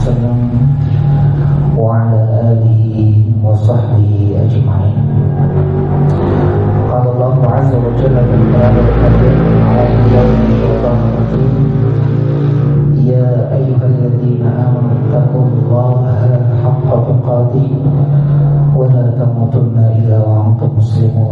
وسلم وعلى آله وصحبه أجمعين. قال الله عز وجل في كتاب الحديث على يوم الشيطان الرجيم يا أيها الذين آمنوا اتقوا الله حق تقاته ولا تموتن إلا وأنتم مسلمون.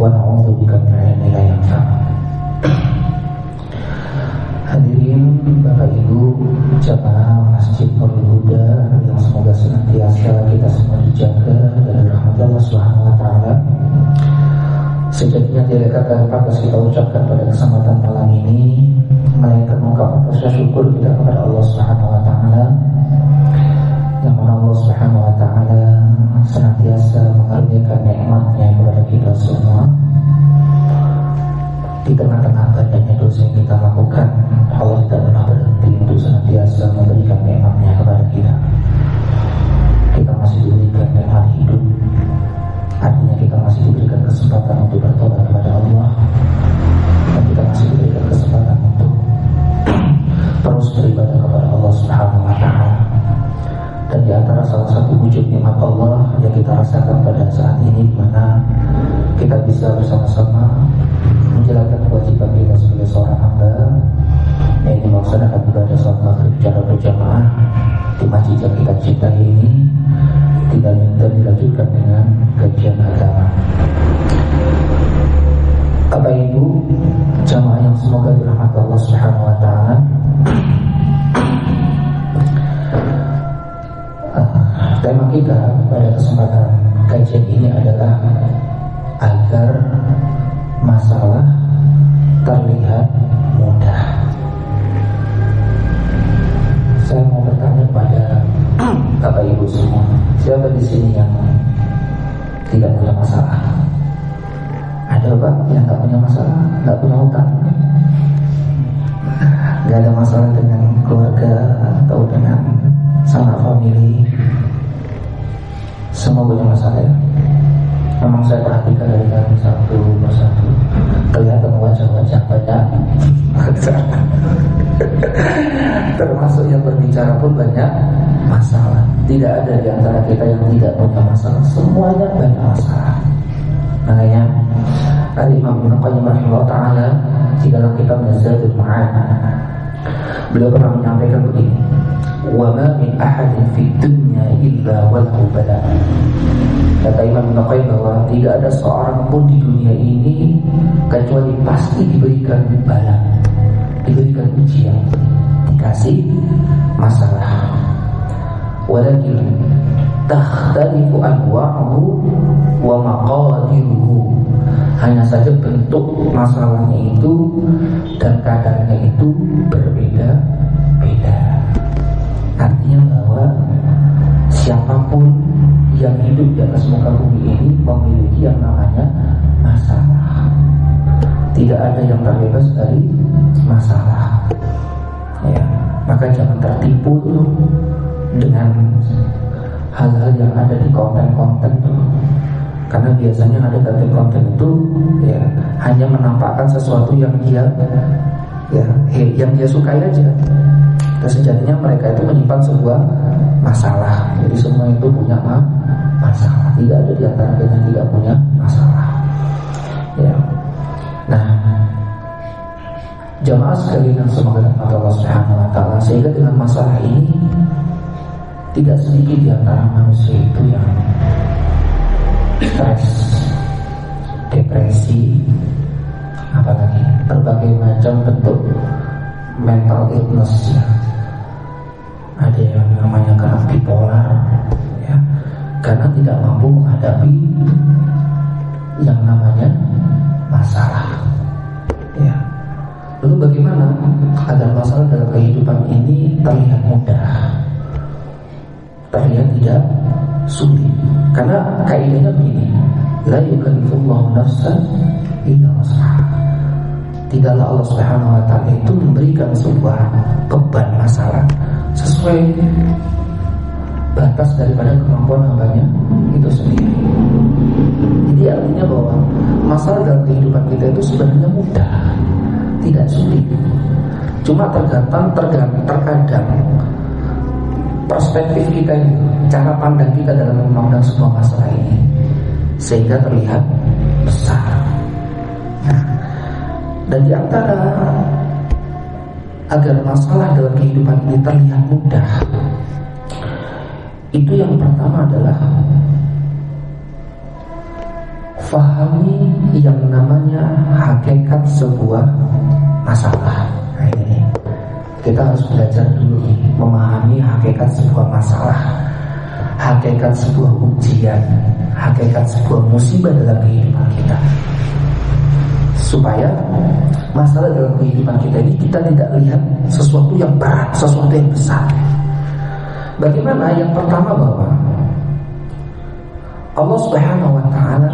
ونعوذ بك من علم لا ينفع Hadirin Bapak Ibu jamaah Masjid Nurul Huda yang semoga senantiasa kita semua dijaga dari rahmat Allah Subhanahu wa taala. Sejatinya tidak kata pantas kita ucapkan pada kesempatan malam ini melainkan mengungkapkan rasa syukur kita kepada Allah Subhanahu wa taala yang mana Allah Subhanahu wa taala senantiasa mengaruniakan nikmatnya kepada kita semua. Di tengah-tengah banyaknya dosa yang kita lakukan Allah berbicara pun banyak masalah. Tidak ada di antara kita yang tidak punya masalah. Semuanya banyak masalah. Makanya Al-Imam Ibn Qayyim rahimahullah ta'ala Di dalam kitab Nazadul Ma'ad Beliau pernah menyampaikan begini Wa ma min ahadin fi dunya illa walahu bala Kata Imam Qayyim bahwa tidak ada seorang pun di dunia ini Kecuali pasti diberikan bala Diberikan ujian Dikasih masalah. Walakin Takhtalifu anwa'uhu Wa maqadiruhu. Hanya saja bentuk masalahnya itu Dan kadarnya itu berbeda-beda. Artinya bahwa Siapa pun yang hidup di atas muka bumi ini Memiliki yang namanya masalah. Tidak ada yang terbebas dari masalah ya, Maka jangan tertipu tuh dengan hal-hal yang ada di konten-konten tuh. Karena biasanya ada dalam konten itu ya hanya menampakkan sesuatu yang dia ya yang dia sukai aja. Dan sejatinya mereka itu menyimpan sebuah masalah. Jadi semua itu punya masalah. Tidak ada di antara kita tidak punya masalah. Ya. Nah jamaah sekalian semoga Allah Subhanahu Wa Taala sehingga dengan masalah ini tidak sedikit di antara manusia itu yang stres depresi, apalagi berbagai macam bentuk mental illness ya. Ada yang namanya karena bipolar, ya, karena tidak mampu menghadapi yang namanya masalah. Lalu bagaimana agar masalah dalam kehidupan ini terlihat mudah, terlihat tidak sulit? Karena kaidahnya begini, la yukallifullahu nafsan illa Tidaklah Allah Subhanahu wa taala itu memberikan sebuah beban masalah sesuai batas daripada kemampuan hambanya itu sendiri. Jadi artinya bahwa masalah dalam kehidupan kita itu sebenarnya mudah, tidak sulit. Cuma tergantung tergantung terkadang perspektif kita ini, cara pandang kita dalam memandang sebuah masalah ini sehingga terlihat besar. Dan di antara agar masalah dalam kehidupan ini terlihat mudah, itu yang pertama adalah fahami yang namanya hakikat sebuah masalah. Nah, ini kita harus belajar dulu memahami hakikat sebuah masalah, hakikat sebuah ujian, hakikat sebuah musibah dalam kehidupan kita. Supaya masalah dalam kehidupan kita ini kita tidak lihat sesuatu yang berat, sesuatu yang besar. Bagaimana? Yang pertama bahwa Allah Subhanahu wa taala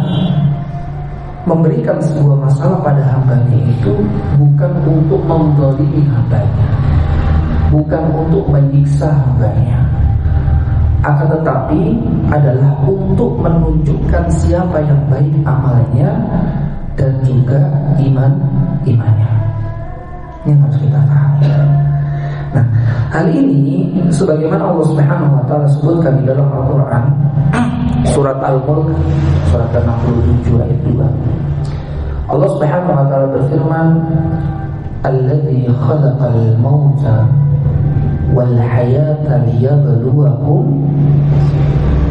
memberikan sebuah masalah pada hambanya itu bukan untuk mendolimi hambanya bukan untuk menyiksa hambanya. Akan tetapi adalah untuk menunjukkan siapa yang baik amalnya dan juga iman imannya. Ini harus kita pahami. Nah hal ini sebagaimana Allah Subhanahu wa taala sebutkan di dalam Al-Qur'an surat Al-Mulk surat 67 ayat 2 Allah Subhanahu wa taala berfirman Alladzi khalaqal mauta wal hayata liyabluwakum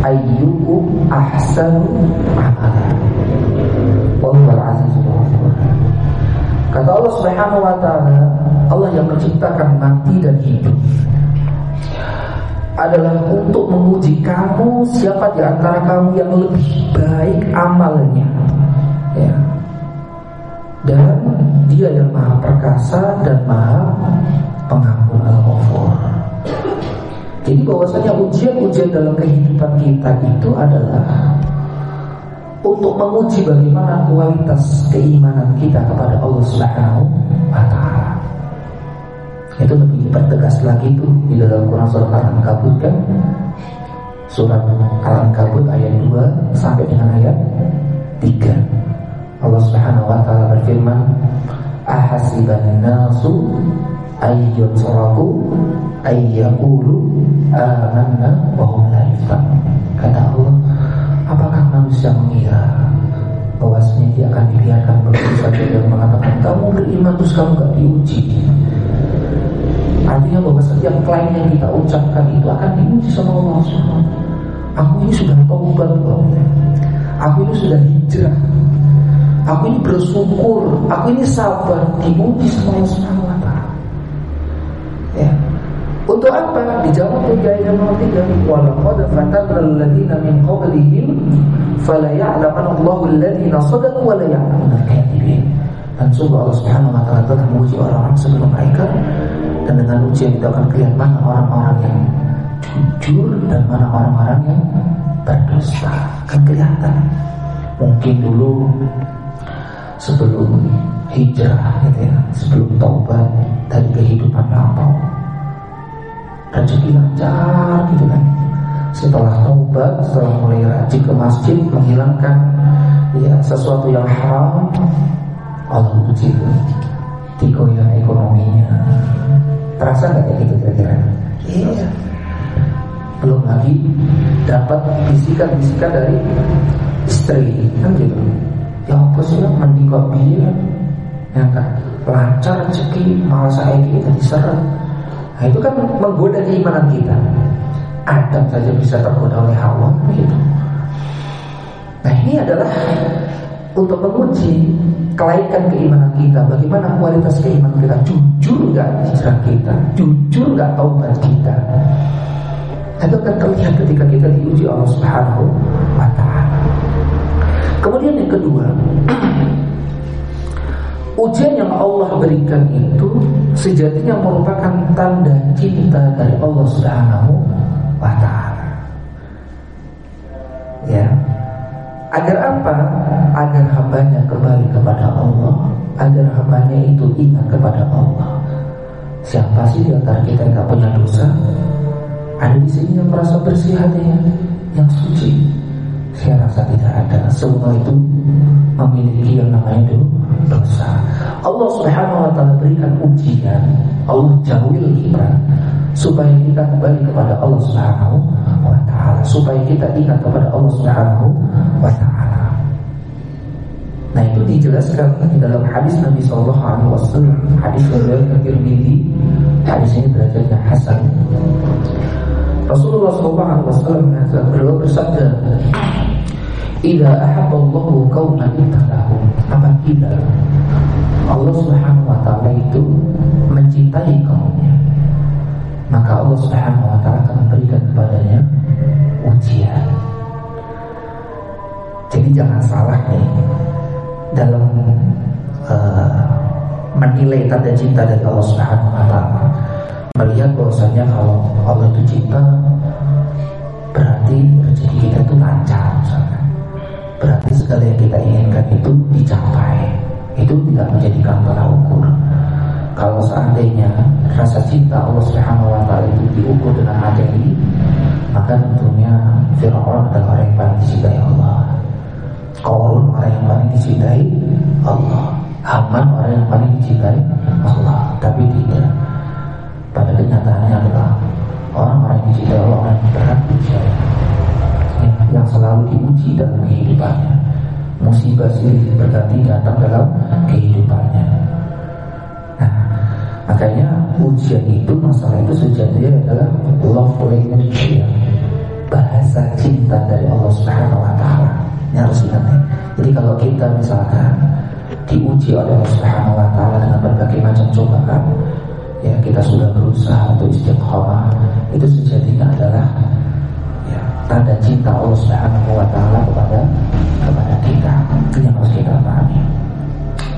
ayyukum ahsanu amala. Wallahul azizul. Kata Allah Subhanahu wa taala, Allah yang menciptakan mati dan hidup adalah untuk menguji kamu siapa di antara kamu yang lebih baik amalnya. Ya. Dan dia yang maha perkasa dan maha pengampun al-ghafur. Jadi bahwasanya ujian-ujian dalam kehidupan kita itu adalah untuk menguji bagaimana kualitas keimanan kita kepada Allah Subhanahu. Itu lebih dipertegas lagi itu. Di dalam Quran surat Al-Ankabut kan Surat Al-Ankabut ayat 2 sampai dengan ayat 3 Allah Subhanahu wa taala berfirman ahasiban nasu ayyun saraku ayyakulu amanna wa hum la Kata Allah, apakah manusia mengira bahwasanya dia akan dibiarkan begitu saja dan mengatakan kamu beriman terus kamu gak diuji. Artinya bahwa setiap klaim yang kita ucapkan itu akan diuji sama Allah SWT. Aku ini sudah taubat Aku ini sudah hijrah. Aku ini bersyukur. Aku ini sabar. Diuji sama Allah SWT. Ya. Untuk apa? Dijawab di ayat nomor 3 Walaqad fatanna alladziina min qablihim fala ya'lamanna Allahu alladziina sadaqu wa la. Dan sungguh Allah Subhanahu wa taala telah menguji orang-orang sebelum mereka dan dengan ujian itu akan kelihatan mana orang-orang yang jujur dan mana orang-orang yang berdusta. Akan kelihatan. Mungkin dulu sebelum hijrah gitu ya, sebelum taubat dari kehidupan lampau rezeki lancar gitu kan setelah taubat setelah mulai rajin ke masjid menghilangkan ya sesuatu yang haram Allah uji yang ekonominya terasa nggak kayak gitu kira-kira? Iya. Belum lagi dapat bisikan-bisikan dari istri kan gitu. Ya apa sih mandi kok biar. Ya kan? Lancar rezeki malah saya kita diseret Nah itu kan menggoda keimanan kita. Adam saja bisa tergoda oleh Hawa gitu. Nah ini adalah untuk menguji kelaikan keimanan kita, bagaimana kualitas keimanan kita, jujur nggak hijrah kita, jujur nggak taubat kita. Itu akan terlihat ketika kita diuji Allah Subhanahu wa taala. Kemudian yang kedua, ujian yang Allah berikan itu sejatinya merupakan tanda cinta dari Allah Subhanahu wa taala. Ya, Agar apa? Agar hambanya kembali kepada Allah. Agar hambanya itu ingat kepada Allah. Siapa sih di antara kita yang gak punya dosa? Ada di sini yang merasa bersih hatinya Yang suci. Saya rasa tidak ada. Semua itu memiliki yang namanya dosa. Allah subhanahu wa ta'ala berikan ujian. Allah jauhil kita Supaya kita kembali kepada Allah subhanahu wa ta'ala. Supaya kita ingat kepada Allah subhanahu wa ta'ala Nah itu dijelaskan di dalam hadis Nabi Sallallahu Alaihi Wasallam. Hadis dari Tirmidzi. Hadis ini derajatnya Hasan. Rasulullah Sallallahu Alaihi Wasallam beliau bersabda Ida ahabballahu kauman ibtalahum Apabila Allah Subhanahu Wa Taala itu mencintai kaumnya Maka Allah Subhanahu Wa Taala akan memberikan kepadanya ujian jadi jangan salah nih dalam uh, menilai tanda cinta dari Allah Subhanahu wa taala. Melihat bahwasanya kalau Allah itu cinta berarti rezeki kita itu lancar misalnya. Berarti segala yang kita inginkan itu dicapai. Itu tidak menjadikan tolak ukur. Kalau seandainya rasa cinta Allah Subhanahu wa taala itu diukur dengan materi, maka tentunya Firaun adalah orang yang paling dicintai Allah. Korun orang yang paling dicintai Allah. Haman orang yang paling dicintai Allah. Tapi tidak. Pada kenyataannya adalah Orang-orang yang dicintai Allah Orang yang berat dicintai. Yang selalu diuji dalam kehidupannya. Musibah silih berganti datang dalam kehidupannya. Nah Makanya ujian itu Masalah itu sejatinya adalah Love language ya. Bahasa cinta dari Allah Subhanahu Wa Taala ini harus nih. Jadi kalau kita misalkan diuji oleh Allah Subhanahu wa taala dengan berbagai macam cobaan, ya kita sudah berusaha untuk istiqomah, itu sejatinya adalah ya tanda cinta Allah Subhanahu wa taala kepada kepada kita. Itu yang harus kita pahami.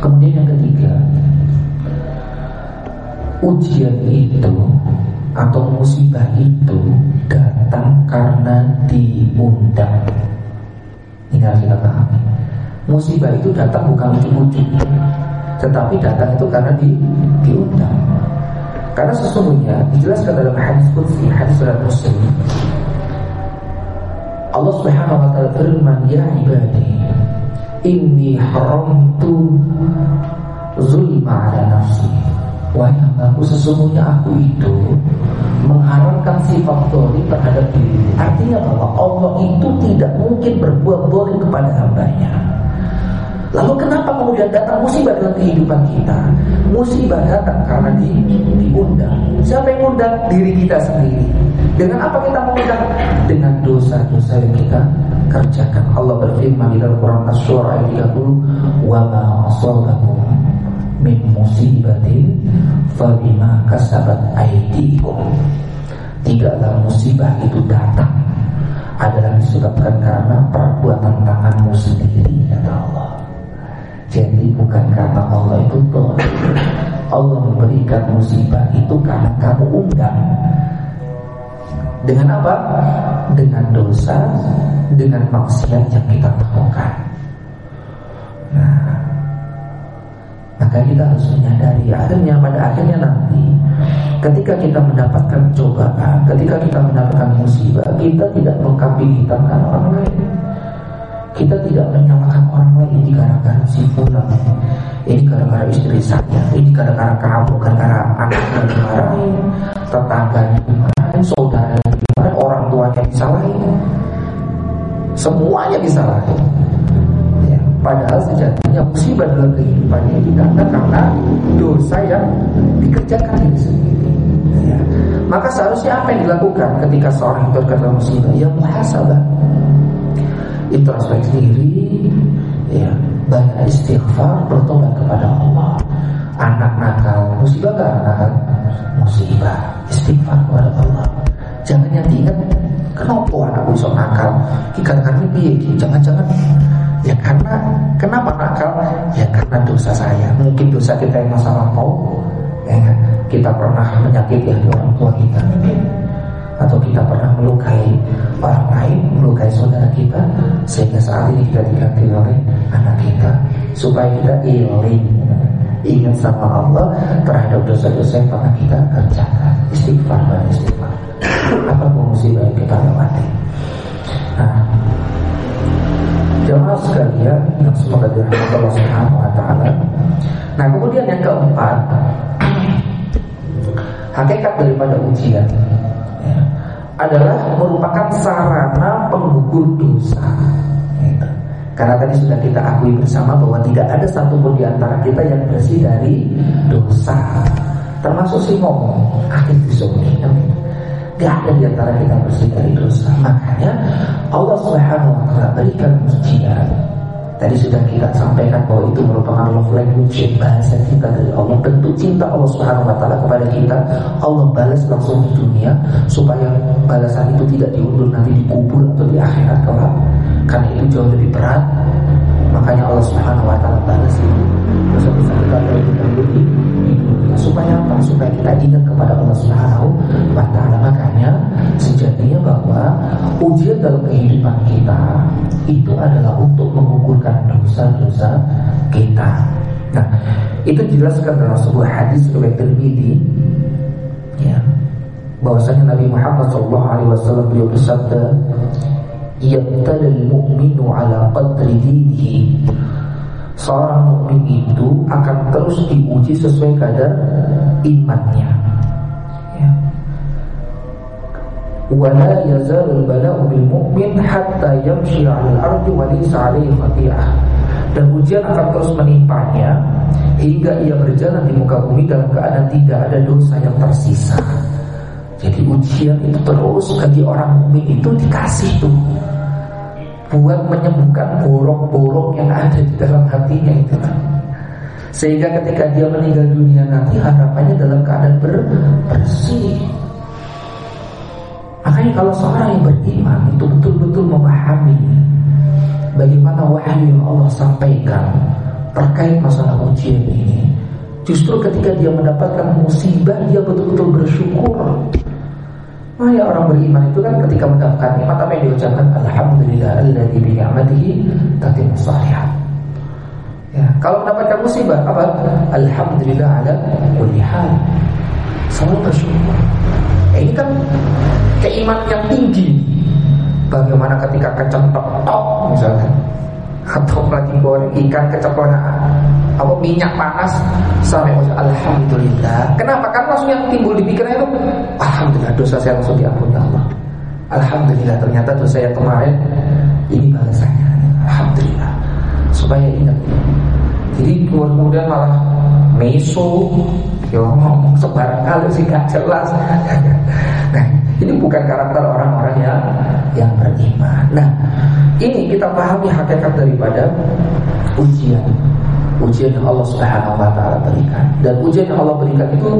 Kemudian yang ketiga, ujian itu atau musibah itu datang karena diundang ini harus kita pahami. Musibah itu datang bukan ujuk-ujuk, tetapi datang itu karena di, diundang. Karena sesungguhnya dijelaskan dalam hadis kursi, hadis surat Muslim. Allah Subhanahu wa taala firman, "Ya ibadi, inni haramtu zulma ala nafsi." Wahai hambaku sesungguhnya aku itu mengharapkan sifat dolim terhadap diri Artinya bahwa Allah itu tidak mungkin berbuat dolim kepada hambanya Lalu kenapa kemudian datang musibah dalam kehidupan kita? Musibah datang karena di, diundang. Siapa yang undang? Diri kita sendiri. Dengan apa kita mengundang? Dengan dosa-dosa yang kita kerjakan. Allah berfirman di dalam Quran Asy-Syura ayat 30, "Wa ma min musibatin fabima kasabat aidikum tidaklah musibah itu datang adalah disebabkan karena perbuatan tanganmu sendiri kata Allah jadi bukan karena Allah itu toh Allah memberikan musibah itu karena kamu undang dengan apa? Dengan dosa, dengan maksiat yang kita lakukan. Nah, maka kita harus menyadari akhirnya pada akhirnya nanti ketika kita mendapatkan cobaan, ketika kita mendapatkan musibah, kita tidak hitamkan orang lain. Kita tidak menyalahkan orang lain ini gara-gara si fulan, ini gara-gara istri saya, ini gara-gara kamu, gara-gara anak yang dimarahin, tetangganya dimarahin, saudara dimarahin, orang tuanya disalahin. Semuanya disalahin. Padahal sejatinya musibah dalam kehidupan ini datang karena dosa yang dikerjakan diri sendiri. Ya. Maka seharusnya apa yang dilakukan ketika seorang itu terkena musibah? Ya muhasabah. Introspeksi diri, ya istighfar, bertobat kepada Allah. Anak nakal, musibah gak? Musibah, istighfar kepada Allah. Jangan yang diingat, kenapa anak bisa nakal? Kadang-kadang piye, jangan-jangan Ya karena kenapa nakal? Ya karena dosa saya. Mungkin dosa kita yang masa lampau. Ya, kan? kita pernah menyakiti orang tua kita atau kita pernah melukai orang lain, melukai saudara kita, sehingga saat ini kita diganti oleh anak kita, supaya kita iling ingat sama Allah terhadap dosa-dosa yang pernah kita kerjakan. Istighfar dan istighfar. Apa musibah yang kita lewati? Nah, jemaah sekalian yang semoga dirahmati Allah Subhanahu wa taala. Nah, kemudian yang keempat, hakikat daripada ujian adalah merupakan sarana penggugur dosa. Gitu. Karena tadi sudah kita akui bersama bahwa tidak ada satupun di antara kita yang bersih dari dosa. Termasuk si ngomong, akhir disebut. Gak ada di antara kita bersih dari dosa. Makanya Allah Subhanahu wa taala berikan ujian Tadi sudah kita sampaikan bahwa itu merupakan love language bahasa kita dari Allah. Bentuk cinta Allah Subhanahu wa taala kepada kita, Allah balas langsung di dunia supaya balasan itu tidak diundur nanti dikubur atau di akhirat kelak. Karena itu jauh lebih berat. Makanya Allah Subhanahu wa taala balas itu. Terus bisa kita di dunia supaya apa? Supaya kita ingat kepada Allah Subhanahu wa taala. Makanya sejatinya bahwa ujian dalam kehidupan kita itu adalah untuk mengukurkan dosa-dosa kita. Nah, itu dijelaskan dalam sebuah hadis riwayat Tirmidzi ya. Bahwasanya Nabi Muhammad SAW beliau bersabda, "Yabtalil mu'minu ala qadri dinihi." Seorang mukmin itu akan terus diuji sesuai kadar imannya. Ya. Wala yazalul bala'u bil mu'min hatta yamshi 'alal ardi wa laysa 'alaihi dan ujian akan terus menimpanya hingga ia berjalan di muka bumi dalam keadaan tidak ada dosa yang tersisa. Jadi ujian itu terus bagi orang mukmin itu dikasih tuh buat menyembuhkan borok-borok yang ada di dalam hatinya itu. Sehingga ketika dia meninggal dunia nanti harapannya dalam keadaan ber bersih. Makanya kalau seorang yang beriman itu betul-betul memahami bagaimana wahyu yang Allah sampaikan terkait masalah ujian ini. Justru ketika dia mendapatkan musibah dia betul-betul bersyukur. Nah ya orang beriman itu kan ketika mendapatkan nikmat apa yang diucapkan Alhamdulillah alladzi bi ni'matihi tatimmu shalihat. Ya, kalau mendapatkan musibah apa? Alhamdulillah ala kulli hal. Selalu bersyukur. Eh, ini kan keimanan yang tinggi Bagaimana ketika kecentok misalnya atau lagi goreng ikan keceplosan apa minyak panas sampai alhamdulillah. Kenapa? Karena langsung yang timbul di pikiran itu alhamdulillah dosa saya langsung diampuni Allah. Alhamdulillah ternyata dosa yang kemarin ini balasannya. Alhamdulillah. Supaya ingat. Jadi kemudian malah meso ya ngomong sebarang kali sih gak jelas. nah, ini bukan karakter orang-orang yang yang beriman. Nah, ini kita pahami hakikat daripada ujian. Ujian yang Allah Subhanahu wa taala berikan. Dan ujian yang Allah berikan itu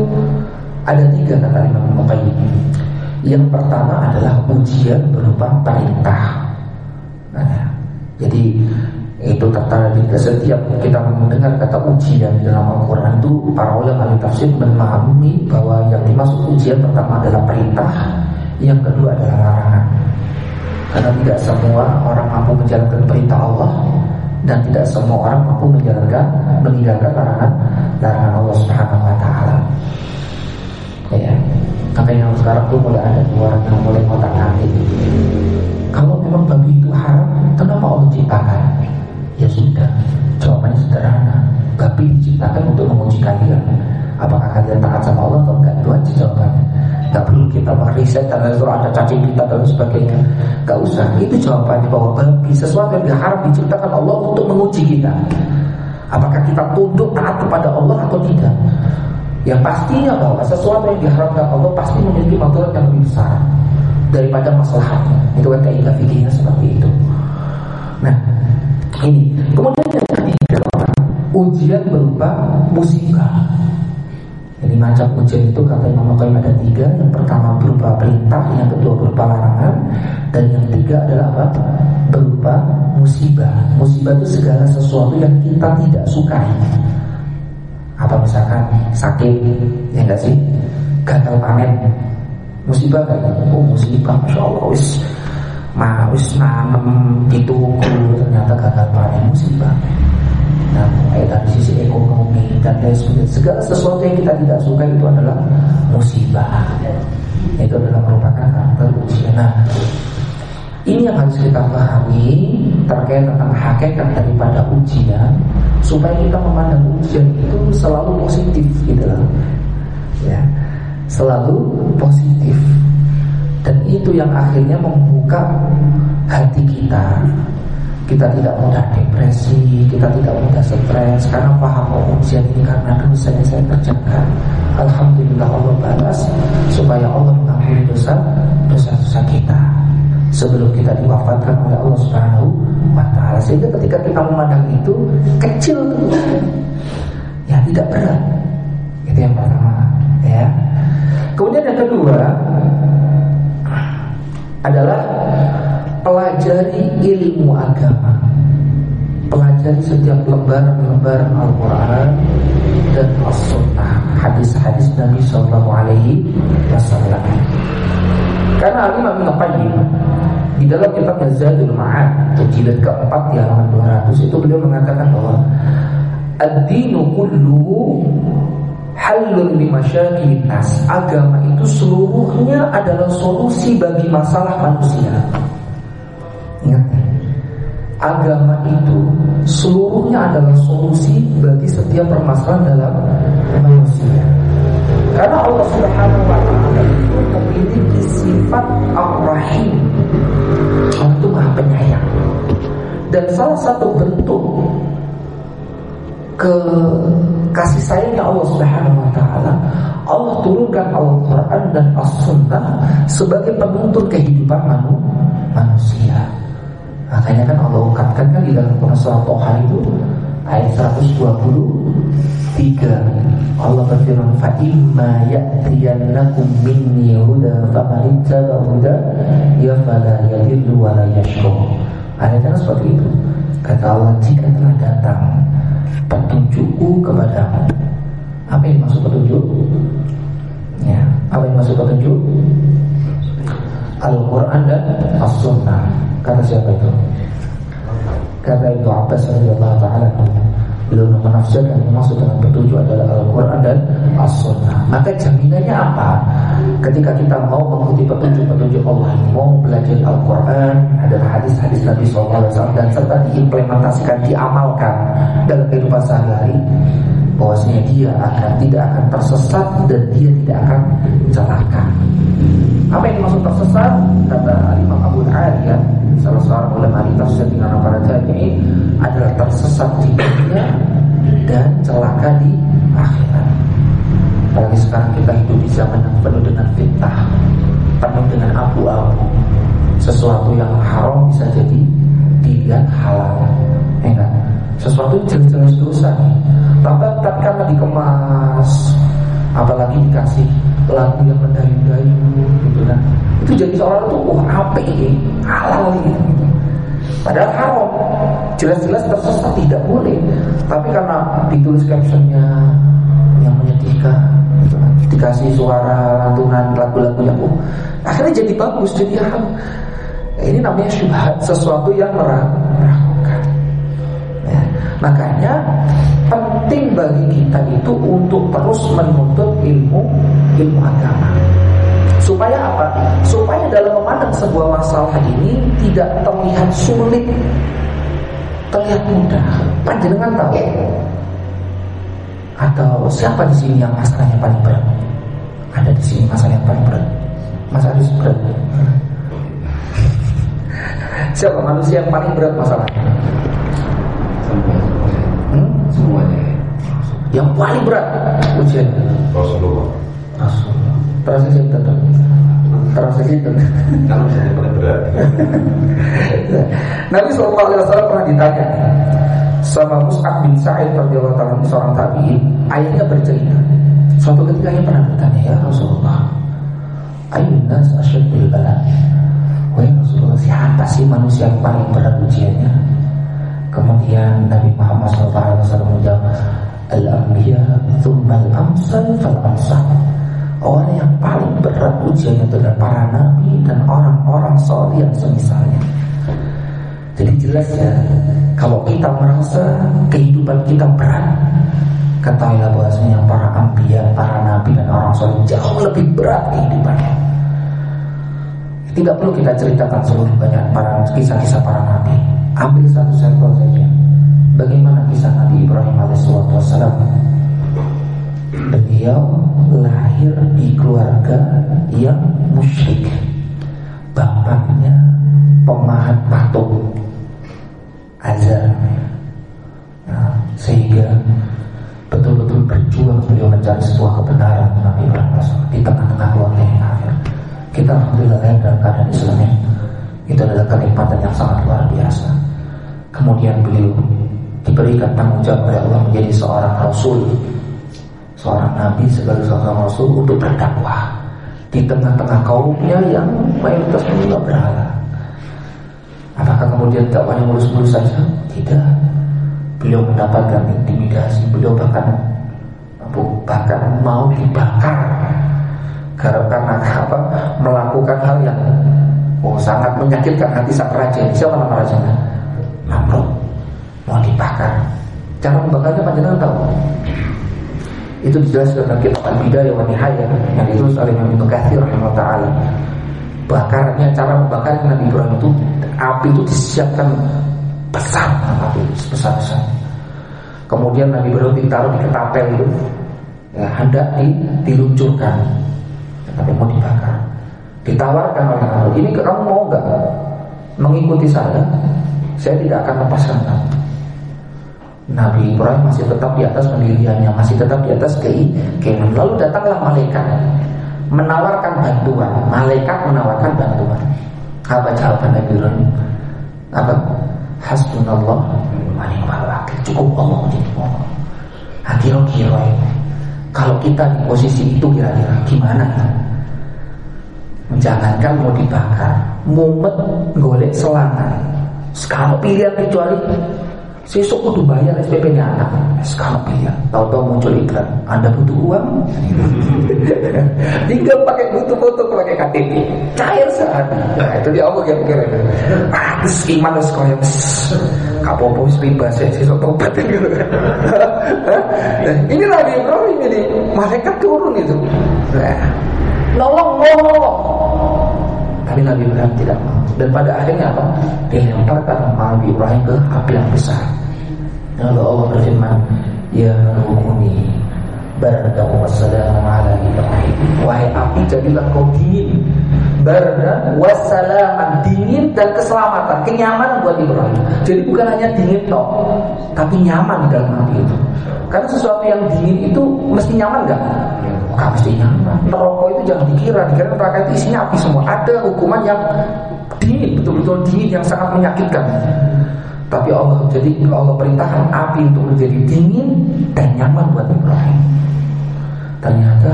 ada tiga kata Imam Muqayyim. Yang pertama adalah ujian berupa perintah. Nah, jadi itu di setiap kita mendengar kata ujian dalam Al-Quran itu para ulama ahli tafsir memahami bahwa yang dimaksud ujian pertama adalah perintah yang kedua adalah larangan Karena tidak semua orang mampu menjalankan perintah Allah Dan tidak semua orang mampu menjalankan Meninggalkan larangan Larangan Allah subhanahu wa ta'ala. Ya. Makanya yang sekarang tuh mulai ada orang yang mulai ngotak nanti Kalau memang babi itu haram Kenapa Allah ciptakan? Ya sudah Jawabannya sederhana. Babi diciptakan untuk menguji kalian. Apakah kalian taat sama Allah atau enggak? Itu aja jawabannya Gak perlu kita meriset dan lalu ada cacing kita dan sebagainya. Gak usah. Itu jawabannya bahwa bagi sesuatu yang diharap diciptakan Allah untuk menguji kita. Apakah kita tunduk taat kepada Allah atau tidak? Yang pastinya bahwa sesuatu yang diharapkan Allah pasti memiliki manfaat yang lebih besar daripada masalahnya. Itu kan kaidah fikihnya seperti itu. Nah, ini. Kemudian yang ketiga, ujian berupa musibah. Ini macam ujian itu kata Imam Qayyim ada tiga. Yang pertama berupa perintah, yang kedua berupa larangan, dan yang ketiga adalah apa? Berupa musibah. Musibah itu segala sesuatu yang kita tidak sukai. Apa misalkan sakit, ya enggak sih? Gagal panen, musibah gitu. Oh musibah, masya Allah, wis ma wis nanem ditunggu ternyata gagal panen musibah. Nah, dari sisi ekonomi dan lain sebagainya. Segala sesuatu yang kita tidak suka itu adalah musibah. Itu adalah merupakan karakter ujian. Nah, ini yang harus kita pahami terkait tentang hakikat daripada ujian supaya kita memandang ujian itu selalu positif gitu loh. Ya. Selalu positif. Dan itu yang akhirnya membuka hati kita kita tidak mudah depresi, kita tidak mudah stres karena paham oh, ujian ini karena dosa yang saya kerjakan. Alhamdulillah Allah balas supaya Allah mengampuni dosa dosa-dosa kita sebelum kita diwafatkan oleh Allah Subhanahu wa taala. Sehingga ketika kita memandang itu kecil. Ya tidak berat. Itu yang pertama, ya. Kemudian yang kedua adalah pelajari ilmu agama. Pelajari setiap lembar-lembar Al-Quran dan As-Sunnah. Hadis-hadis Nabi Sallallahu Alaihi Wasallam. Karena Imam Qayyim di dalam kitab Zadul Ma'ad jilid keempat di halaman 200 itu beliau mengatakan bahwa ad-dinu kullu halun limasyakil nas. Agama itu seluruhnya adalah solusi bagi masalah manusia Agama itu seluruhnya adalah solusi bagi setiap permasalahan dalam manusia. Karena Allah Subhanahu wa taala itu memiliki sifat Ar-Rahim. Allah itu Maha Penyayang. Dan salah satu bentuk ke kasih sayangnya Allah Subhanahu wa taala, Allah turunkan Al-Qur'an dan As-Sunnah sebagai penuntun kehidupan manusia. Makanya kan Allah ungkapkan kan di dalam Quran surah Toha itu ayat 123 Allah berfirman fa imma ya'tiyannakum minni huda faman ittaba huda ya fala yadillu wa la yashqa. Ayatnya seperti itu. Kata Allah jika telah datang petunjukku kepadamu. Apa yang maksud petunjuk? Ya, apa yang maksud petunjuk? Al-Quran dan As-Sunnah Kata siapa itu? Kata Ibnu Abbas radhiyallahu taala Beliau menafsirkan maksud dengan petunjuk adalah Al-Quran dan As-Sunnah Maka jaminannya apa? Ketika kita mau mengikuti petunjuk-petunjuk Allah Mau belajar Al-Quran Adalah hadis-hadis Nabi SAW Dan serta diimplementasikan, diamalkan Dalam kehidupan sehari-hari bahwasanya dia akan tidak akan tersesat dan dia tidak akan celaka. Apa yang dimaksud tersesat? Kata Imam Abu ya, salah seorang di tafsir dengan para tabi'in adalah tersesat di dunia dan celaka di akhirat. Apalagi sekarang kita hidup di zaman yang penuh dengan fitnah, penuh dengan abu-abu. Sesuatu yang haram bisa jadi dilihat halal. Ya? Sesuatu jelas-jelas dosa. Tapi tatkala dikemas, apalagi dikasih lagu yang mendayu-dayu gitu kan. Itu jadi seorang tuh wah apa ini. Halal gitu padahal haram. Jelas-jelas tersesat tidak boleh. Tapi karena ditulis captionnya yang menyedihkan gitu kan. dikasih suara lantunan lagu-lagu yang oh, akhirnya jadi bagus jadi hal ini namanya syubhat sesuatu yang meragukan. Ya. makanya penting bagi kita itu untuk terus menuntut ilmu ilmu agama. Supaya apa? Supaya dalam memandang sebuah masalah ini tidak terlihat sulit, terlihat mudah. Panjenengan tahu atau siapa di sini yang masalahnya paling berat? Ada di sini masalah yang paling berat. Masalah itu berat. Siapa manusia yang paling berat masalahnya? Semuanya. Yang paling berat ujian Rasulullah. Rasulullah. Terasa sih tetap. Terasa sih tetap. Kalau saya paling berat. Nabi Shallallahu Alaihi Wasallam pernah ditanya, sama Mus'ab bin Sa'id radhiyallahu taala seorang tabi'in, ayahnya bercerita. Suatu ketika ia pernah bertanya, "Ya Rasulullah, ayun nas asyadul bala?" Wahai Rasulullah, siapa sih manusia yang paling berat ujiannya? Kemudian Nabi Muhammad SAW menjawab, Al-Anbiya, Thummal Amsal, Fal Amsal. Orang yang paling berat ujiannya itu adalah para nabi dan orang-orang soleh yang semisalnya. Jadi jelas ya, kalau kita merasa kehidupan kita berat, ketahuilah bahwasanya para ambia, para nabi dan orang soleh jauh lebih berat kehidupannya. Tidak perlu kita ceritakan seluruh banyak para kisah-kisah para nabi. Ambil satu sampel saja. Bagaimana kisah Nabi Ibrahim alaihissalam? Beliau lahir di keluarga yang musyrik. Bapaknya pemahat patung Azar nah, Sehingga betul-betul berjuang beliau mencari sebuah kebenaran Nabi Ibrahim di tengah-tengah keluarga yang kafir. Kita alhamdulillah dalam keadaan Islam yang itu adalah kenikmatan yang sangat luar biasa. Kemudian beliau diberikan tanggung jawab oleh Allah menjadi seorang Rasul, seorang Nabi sebagai seorang Rasul untuk berdakwah di tengah-tengah kaumnya yang mayoritas menyembah berhala. Apakah kemudian dakwahnya mulus-mulus saja? Tidak. Beliau mendapatkan intimidasi, beliau bahkan bahkan mau dibakar karena apa? Melakukan hal yang oh sangat menyakitkan hati sang raja. Siapa nama rajanya? Namrud. Mau dibakar. Cara membakarnya panjenengan tahu? Itu dijelaskan dalam kitab Al-Bidayah wa Nihayah yang ditulis oleh Imam Ibnu Katsir taala. Bakarnya cara membakar Nabi Ibrahim itu api itu disiapkan besar api besar besar kemudian Nabi Ibrahim ditaruh di ketapel itu. Ya, hendak di, diluncurkan. Tapi mau dibakar. Ditawarkan oleh Allah ini kamu mau nggak? Mengikuti saya saya tidak akan lepaskan kamu Nabi Ibrahim masih tetap di atas pendiriannya masih tetap di atas keinginan lalu datanglah malaikat menawarkan bantuan, malaikat menawarkan bantuan. Apa jawaban Nabi Ibrahim? Apa? Hasbunallah wa wakil. Cukup Allah menjadi Allah. Nah, kira-kira kalau kita di posisi itu kira-kira gimana? Jangankan mau dibakar, mumet golek selangan. Sekarang pilihan kecuali Sesuk kudu bayar SPP nya anak. Sekarang pilihan. Tahu-tahu muncul iklan. Anda butuh uang? Tinggal pakai butuh foto pakai KTP. Cair saat. Nah itu dia Allah kira-kira. Ah, terus iman harus kaya. Kapopo riba saya sesuk tobat gitu. nah, ini lagi Ibrahim ini. Malaikat turun itu. Nah, nolong, nolong. Tapi Nabi Ibrahim tidak mau. Dan pada akhirnya apa? Dilemparkan Nabi Ibrahim ke api yang besar. Lalu Allah berfirman, Ya Rukuni, Barda wassalamu ala Ibrahim. Wahai api, jadilah kau dingin. Barda wassalaman, dingin dan keselamatan, kenyamanan buat Ibrahim. Jadi bukan hanya dingin toh, tapi nyaman dalam api itu. Karena sesuatu yang dingin itu mesti nyaman gak? Gak mesti nyaman. Neraka itu jangan dikira, dikira neraka itu isinya api semua. Ada hukuman yang dingin, betul-betul dingin yang sangat menyakitkan. Tapi Allah jadi Allah perintahkan api untuk menjadi dingin dan nyaman buat Ibrahim. Ternyata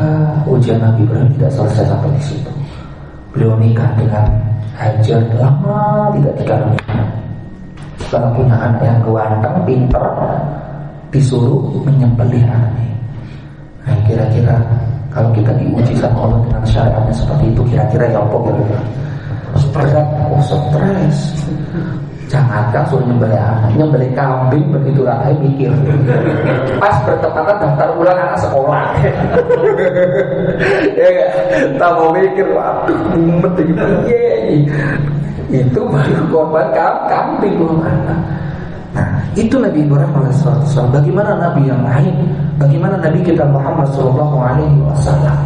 ujian Nabi Ibrahim tidak selesai sampai di situ. Beliau nikah dengan Hajar lama tidak dikaruniai. Setelah punya anak yang ganteng, pinter, disuruh menyembelih anaknya. Nah, kira-kira kalau kita diuji sama Allah dengan syariatnya seperti itu, kira-kira ya apa kira-kira? Stres, oh stres. Jangankan suruh nyembelih nyembelih kambing begitu lah, mikir. Pas bertepatan daftar ulang anak sekolah. ya tak mau mikir, waduh, mumet gitu. Itu baru korban kambing belum anak. Itu Nabi Ibrahim alaihissalam. Bagaimana Nabi yang lain? Bagaimana Nabi kita Muhammad Wasallam?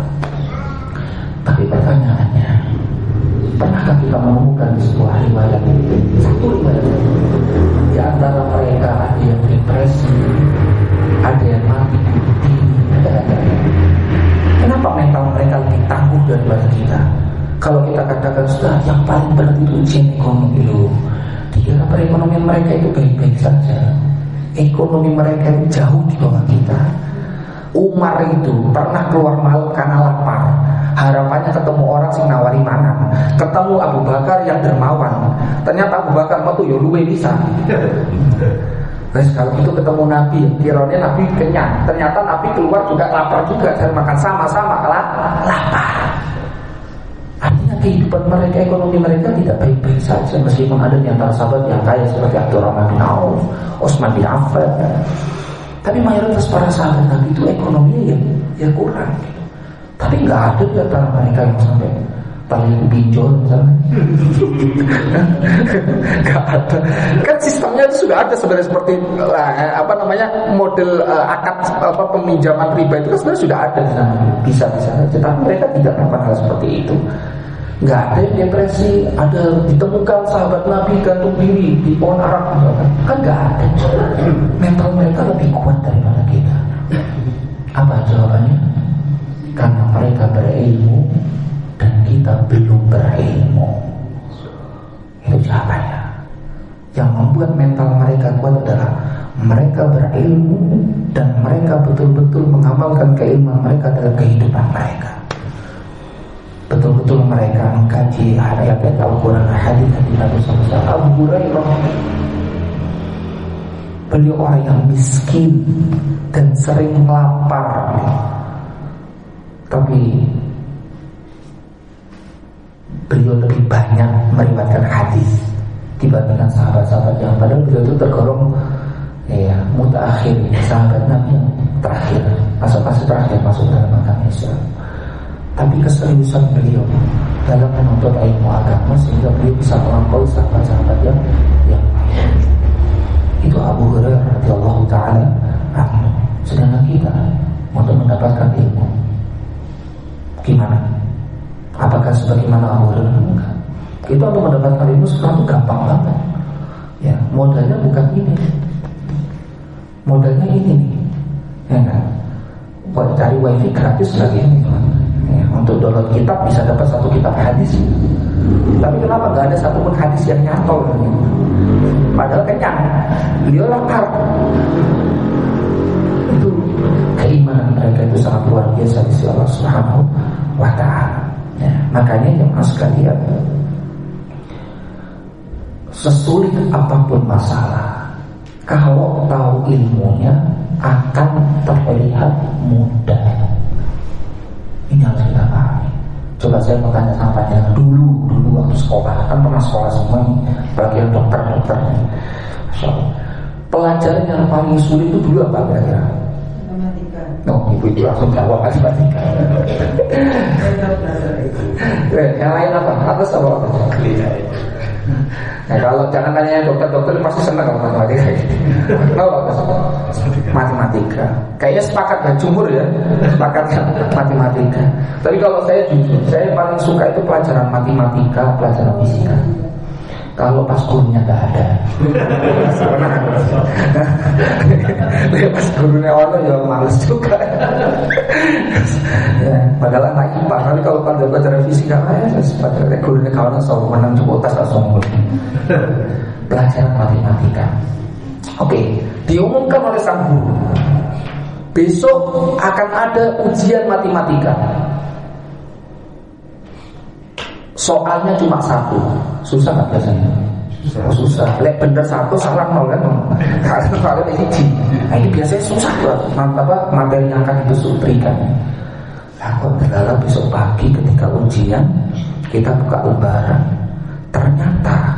Tapi pertanyaannya, Pernahkah kita menemukan di sebuah riwayat Satu riwayat Di antara mereka ada yang depresi Ada yang mati ada. Kenapa mental mereka lebih tangguh daripada kita Kalau kita katakan sudah yang paling berat itu ujian ekonomi dulu Dikira perekonomian mereka itu baik-baik saja Ekonomi mereka itu jauh di bawah kita. Umar itu pernah keluar malam karena lapar. Harapannya ketemu orang sing nawari. Ketemu Abu Bakar yang dermawan. Ternyata Abu Bakar mau tuh ya luwe bisa. Guys, kalau itu ketemu Nabi, kiranya Nabi kenyang. Ternyata Nabi keluar juga lapar juga, dan makan sama-sama lapar. Kehidupan mereka, ekonomi mereka tidak baik-baik saja Meskipun ada di antara sahabat yang kaya seperti Abdurrahman bin Auf, Osman bin Affan Tapi mayoritas para sahabat Nabi itu ekonominya ya, ya kurang gitu. Tapi nggak ada di antara mereka yang sampai paling pinjol misalnya. Nggak ada. Kan sistemnya itu sudah ada sebenarnya seperti uh, apa namanya model uh, akad apa peminjaman riba itu kan sebenarnya sudah ada di sana. Bisa bisa saja. Tapi mereka tidak melakukan hal seperti itu nggak ada yang depresi ada ditemukan sahabat Nabi gantung diri di pohon arab misalkan kan nggak ada mental mereka lebih kuat daripada kita apa jawabannya karena mereka berilmu dan kita belum berilmu. Itu jawabannya. Yang membuat mental mereka kuat adalah mereka berilmu dan mereka betul-betul mengamalkan keilmuan mereka dalam kehidupan mereka. Betul-betul mereka mengkaji ayat-ayat Al-Quran hadis hadis Nabi SAW. Abu Hurairah beliau orang yang miskin dan sering lapar. Tapi beliau lebih banyak meriwayatkan hadis dibandingkan sahabat-sahabat yang padahal beliau itu tergolong ya mutakhir sahabat Nabi terakhir masuk fase terakhir masuk dalam agama Islam tapi keseriusan beliau dalam menuntut ilmu agama sehingga beliau bisa melampaui sahabat-sahabat yang yang itu Abu Hurairah radhiyallahu taala sedangkan kita untuk mendapatkan ilmu gimana Apakah sebagaimana Abu Hurairah? Enggak. Kita untuk mendapatkan ilmu sekarang itu gampang banget. Ya, modalnya bukan ini. Modalnya ini nih. Ya kan? Cari wifi gratis lagi ini. Untuk download kitab bisa dapat satu kitab hadis. Tapi kenapa nggak ada satu pun hadis yang nyantol? Padahal kenyang, beliau lapar. Itu keimanan mereka itu sangat luar biasa di sisi Allah Subhanahu wa Ta'ala. Ya, makanya yang sekalian Sesulit apa pun masalah Kalau tahu ilmunya Akan terlihat mudah Ini harus kita pahami Coba saya mau tanya sama panjang Dulu, dulu waktu sekolah Kan pernah sekolah semua Bagian dokter-dokter Pelajaran yang paling sulit itu dulu apa kira-kira? Oh, ibu itu langsung jawab matematika. Eh, yang lain apa? Atas apa? Nah, kalau jangan tanya dokter-dokter pasti senang kalau matematika. Kalau atas matematika. Kayaknya sepakat dan jumur ya, sepakat ya matematika. Tapi kalau saya jujur, saya paling suka itu pelajaran matematika, pelajaran fisika. Kalau pas gurunya nggak ada, pas gurunya orang ya males juga. ya, padahal anak IPA, tapi kalau pada belajar fisika ya, pada gurunya kawan selalu menang cukup tas langsung pelajaran matematika. Oke, diumumkan oleh sang guru. Besok akan ada ujian matematika. Soalnya cuma satu Susah nggak biasanya? Susah. Oh, susah. Lek bener satu salah nol kan? Kalau kalau ini Nah ini biasanya susah tuh. Apa materi yang akan itu berikan. Aku terlalu besok pagi ketika ujian kita buka lembaran. Ternyata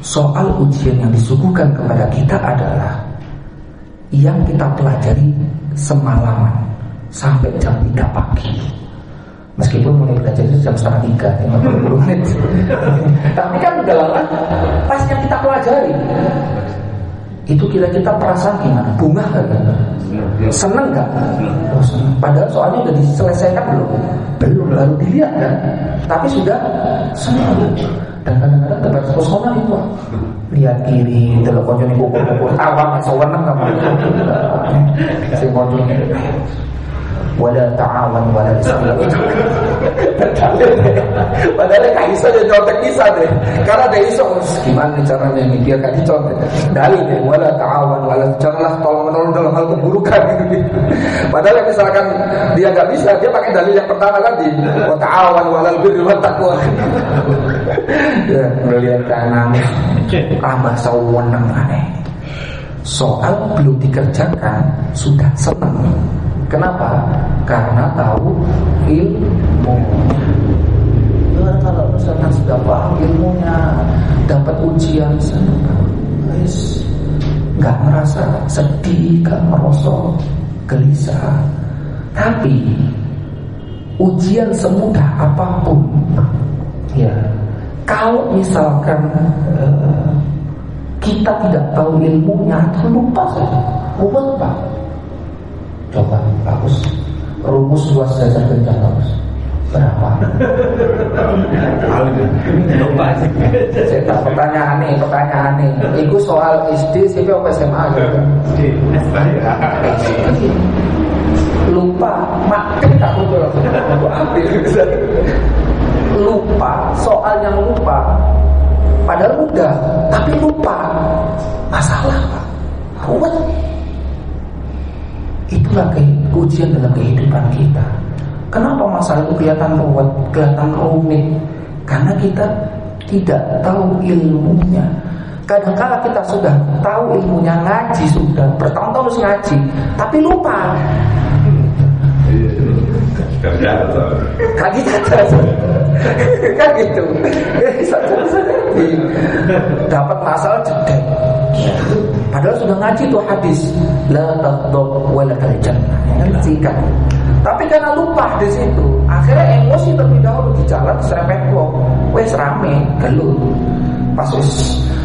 soal ujian yang disuguhkan kepada kita adalah yang kita pelajari semalaman sampai jam 3 pagi. Meskipun mulai belajar itu jam setengah tiga, lima puluh menit. Tapi kan dalam pas yang kita pelajari, itu kira kita perasaan gimana? Bunga gak? Seneng gak? Oh. Padahal soalnya udah diselesaikan belum? Belum, baru dilihat kan? Tapi sudah seneng. Dan kadang-kadang tempat personal itu lihat kiri, telepon jadi pukul-pukul awam, sewenang sama. Si wala ta'awan wala islam padahal gak bisa dia contek bisa deh. Karena dia iso gimana caranya ini? Biar gak dicontek. Dalil deh wala ta'awan wala janganlah tolong menolong dalam hal keburukan gitu padahal misalkan dia gak bisa dia pakai dalil yang pertama tadi. Wa ta'awan wala birri wa taqwa. Ya melihat kanan tambah sewenang aneh. Soal belum dikerjakan sudah senang kenapa? Karena tahu ilmu. Ya, kalau misalkan sudah paham ilmunya dapat ujian senang guys nggak merasa sedih nggak merosot gelisah. Tapi ujian semudah apa pun ya kalau misalkan uh, kita tidak tahu ilmunya lupa saja. Lupa coba bagus. Rumus luas dasar kencang bagus. Berapa? Lupa sih saya pertanyaan nih pertanyaan nih. Itu soal SD SMP atau SMA gitu lupa. Mati tak betul lupa. Soal yang lupa. Padahal mudah, tapi lupa. Masalah, Pak. Ruwet. Itulah ujian dalam kehidupan kita. Kenapa masalah itu kelihatan ruwet, kelihatan rumit? Karena kita tidak tahu ilmunya. Kadang-kala kita sudah tahu ilmunya ngaji sudah bertahun-tahun ngaji, tapi lupa. Kaki cacat Kan gitu Dapat masalah jedek Padahal sudah ngaji tuh hadis La taqdob wa la ya kan? Tapi karena lupa di situ Akhirnya emosi terlebih dahulu di jalan Serempet kok Wes rame Gelut. Pas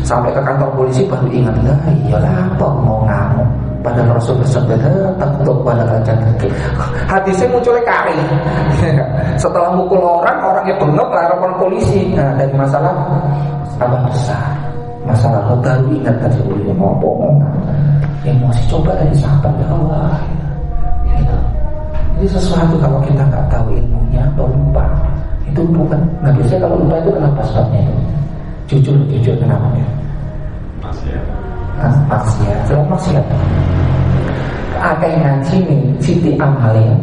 sampai ke kantor polisi baru ingat lah iyalah apa mau ngamuk? Pada Rasul bersabda takut pada raja kaki hadisnya munculnya kari setelah mukul orang orangnya bengok laporan polisi. Nah dari masalah apa besar masalah baru ingat kan sebelumnya mau bohong. Emosi coba dari sahabat ya Allah. Gitu. Jadi sesuatu kalau kita nggak tahu ilmunya atau lupa itu bukan nggak bisa kalau lupa itu kenapa sebabnya itu? Jujur jujur kenapa ya? Maksiat. Maksiat. Selamat maksiat? Akeh ngaji nih Siti Amalia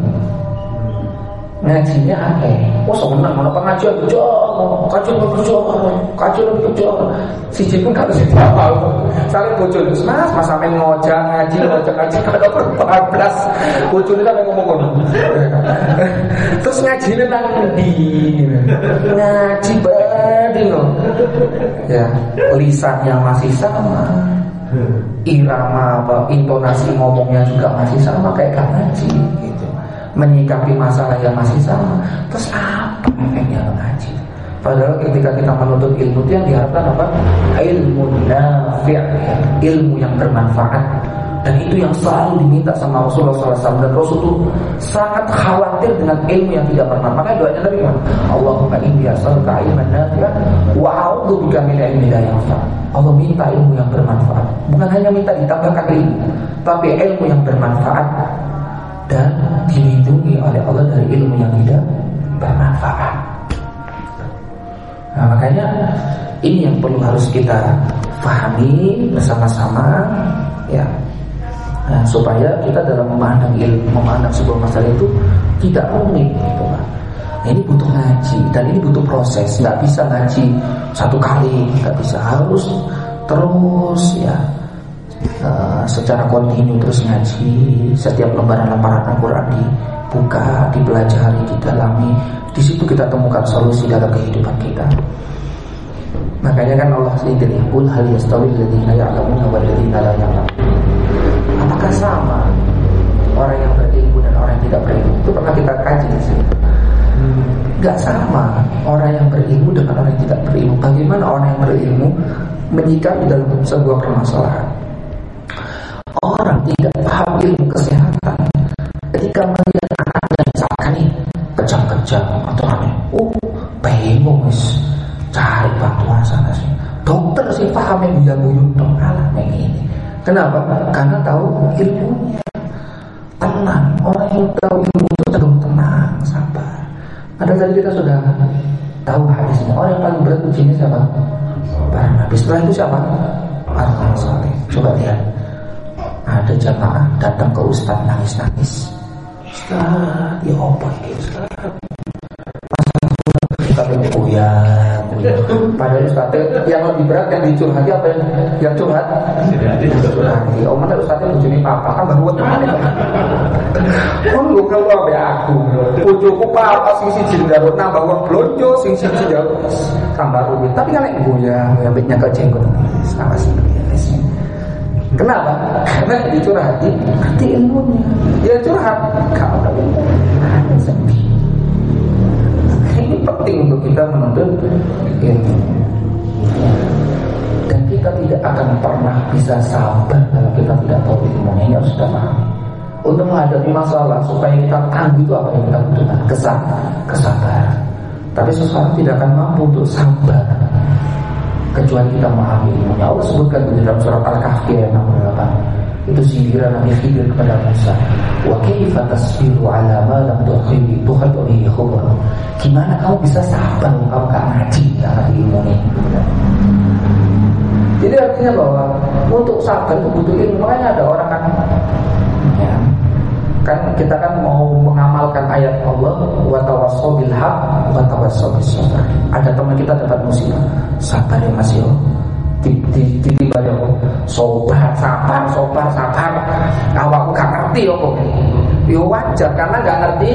ngajinya akeh. Oh seneng. Mana pengajian bejo kajian bejo kajian bejo. Siji pun kalau Siti Amal saling bojo mas mas sampai ngojak ngaji ngojak ngaji kalau berbablas bojo ini sampai ngomong terus ngaji ini nang di ngaji berarti loh ya lisannya masih sama. Irama apa intonasi ngomongnya juga masih sama kayak ngaji. gitu menyikapi masalah yang masih sama terus apa efeknya mengaji Padahal ketika kita menuntut ilmu itu yang diharapkan apa? Ilmu nafi' ilmu yang bermanfaat dan itu yang selalu diminta sama Rasulullah SAW dan Rasul itu sangat khawatir dengan ilmu yang tidak bermanfaat. Makanya doanya Nabi Muhammad, Allahumma inni as'aluka ilman nafi'an wa a'udzubika min ilmin la yanfa'. Allah minta ilmu yang bermanfaat. Bukan hanya minta ditambahkan ilmu, tapi ilmu yang bermanfaat dan dilindungi oleh Allah dari ilmu yang tidak bermanfaat. Nah, makanya ini yang perlu harus kita pahami bersama-sama ya Nah, supaya kita dalam memandang ilmu, memandang sebuah masalah itu tidak rumit gitu kan. Ini butuh ngaji dan ini butuh proses. Nggak bisa ngaji satu kali, nggak bisa harus terus ya uh, secara kontinu terus ngaji setiap lembaran-lembaran Al-Quran dibuka, dipelajari, didalami. Di situ kita temukan solusi dalam kehidupan kita. Makanya kan Allah sendiri, "Qul hal yastawi alladziina ya'lamuna wal ladziina la ya'lamun." apakah sama orang yang berilmu dan orang yang tidak berilmu itu pernah kita kaji di sini Gak sama orang yang berilmu dengan orang yang tidak berilmu Bagaimana orang yang berilmu menyikapi dalam sebuah permasalahan udah buyut dong alamnya ini. Kenapa? Karena tahu ilmunya. Tenang. Orang yang tahu ilmu itu tenang, tenang, sabar. Ada tadi kita sudah tahu hadisnya. Orang yang paling berat ujiannya siapa? Para Nabi. Setelah itu siapa? Para nabi. Coba lihat. Ada jamaah datang ke Ustaz nangis-nangis. Ustaz, ya apa ini berat yang dicurhati apa yang yang curhat? Yang curhati. Oh mana Ustadz bujuni papa kan baru teman Oh lu kalau ya aku, bujuku papa sing si jenggarut nambah uang belonjo sing si jenggarut tambah rumit. Tapi kan yang goyang, yang bitnya ke jenggot. Sama sih. Kenapa? Karena dicurhati, ngerti ilmunya. Dia curhat, kalau ilmu. Ini penting untuk kita menuntut ilmu. Kita tidak akan pernah bisa sabar kalau kita tidak tahu ilmunya. Ini harus kita. Untuk menghadapi masalah supaya kita tangguh itu apa yang kita butuhkan? Kesabaran. kesabaran. Tapi seseorang tidak akan mampu untuk sabar kecuali kita memahami ilmunya. Allah sebutkan di dalam surat Al-Kahfi ayat 68. Itu sindiran Nabi Khidir kepada Musa. Wa kaifa tasbiru ala ma lam tuhadu bihi Gimana kamu bisa sabar kalau kamu gak ngaji, gak ngerti ilmunya? Jadi artinya bahwa untuk sabar butuh ilmu. Makanya ada orang kan ya, kan kita kan mau mengamalkan ayat Allah wa tawassaw bil haq wa tawassaw bis sabr. Ada teman kita dapat musibah, sabar ya Mas yo. Tiba-tiba ya sobar, sabar, sobar, sabar. Awakku gak ngerti yo kok. Yo wajar karena gak ngerti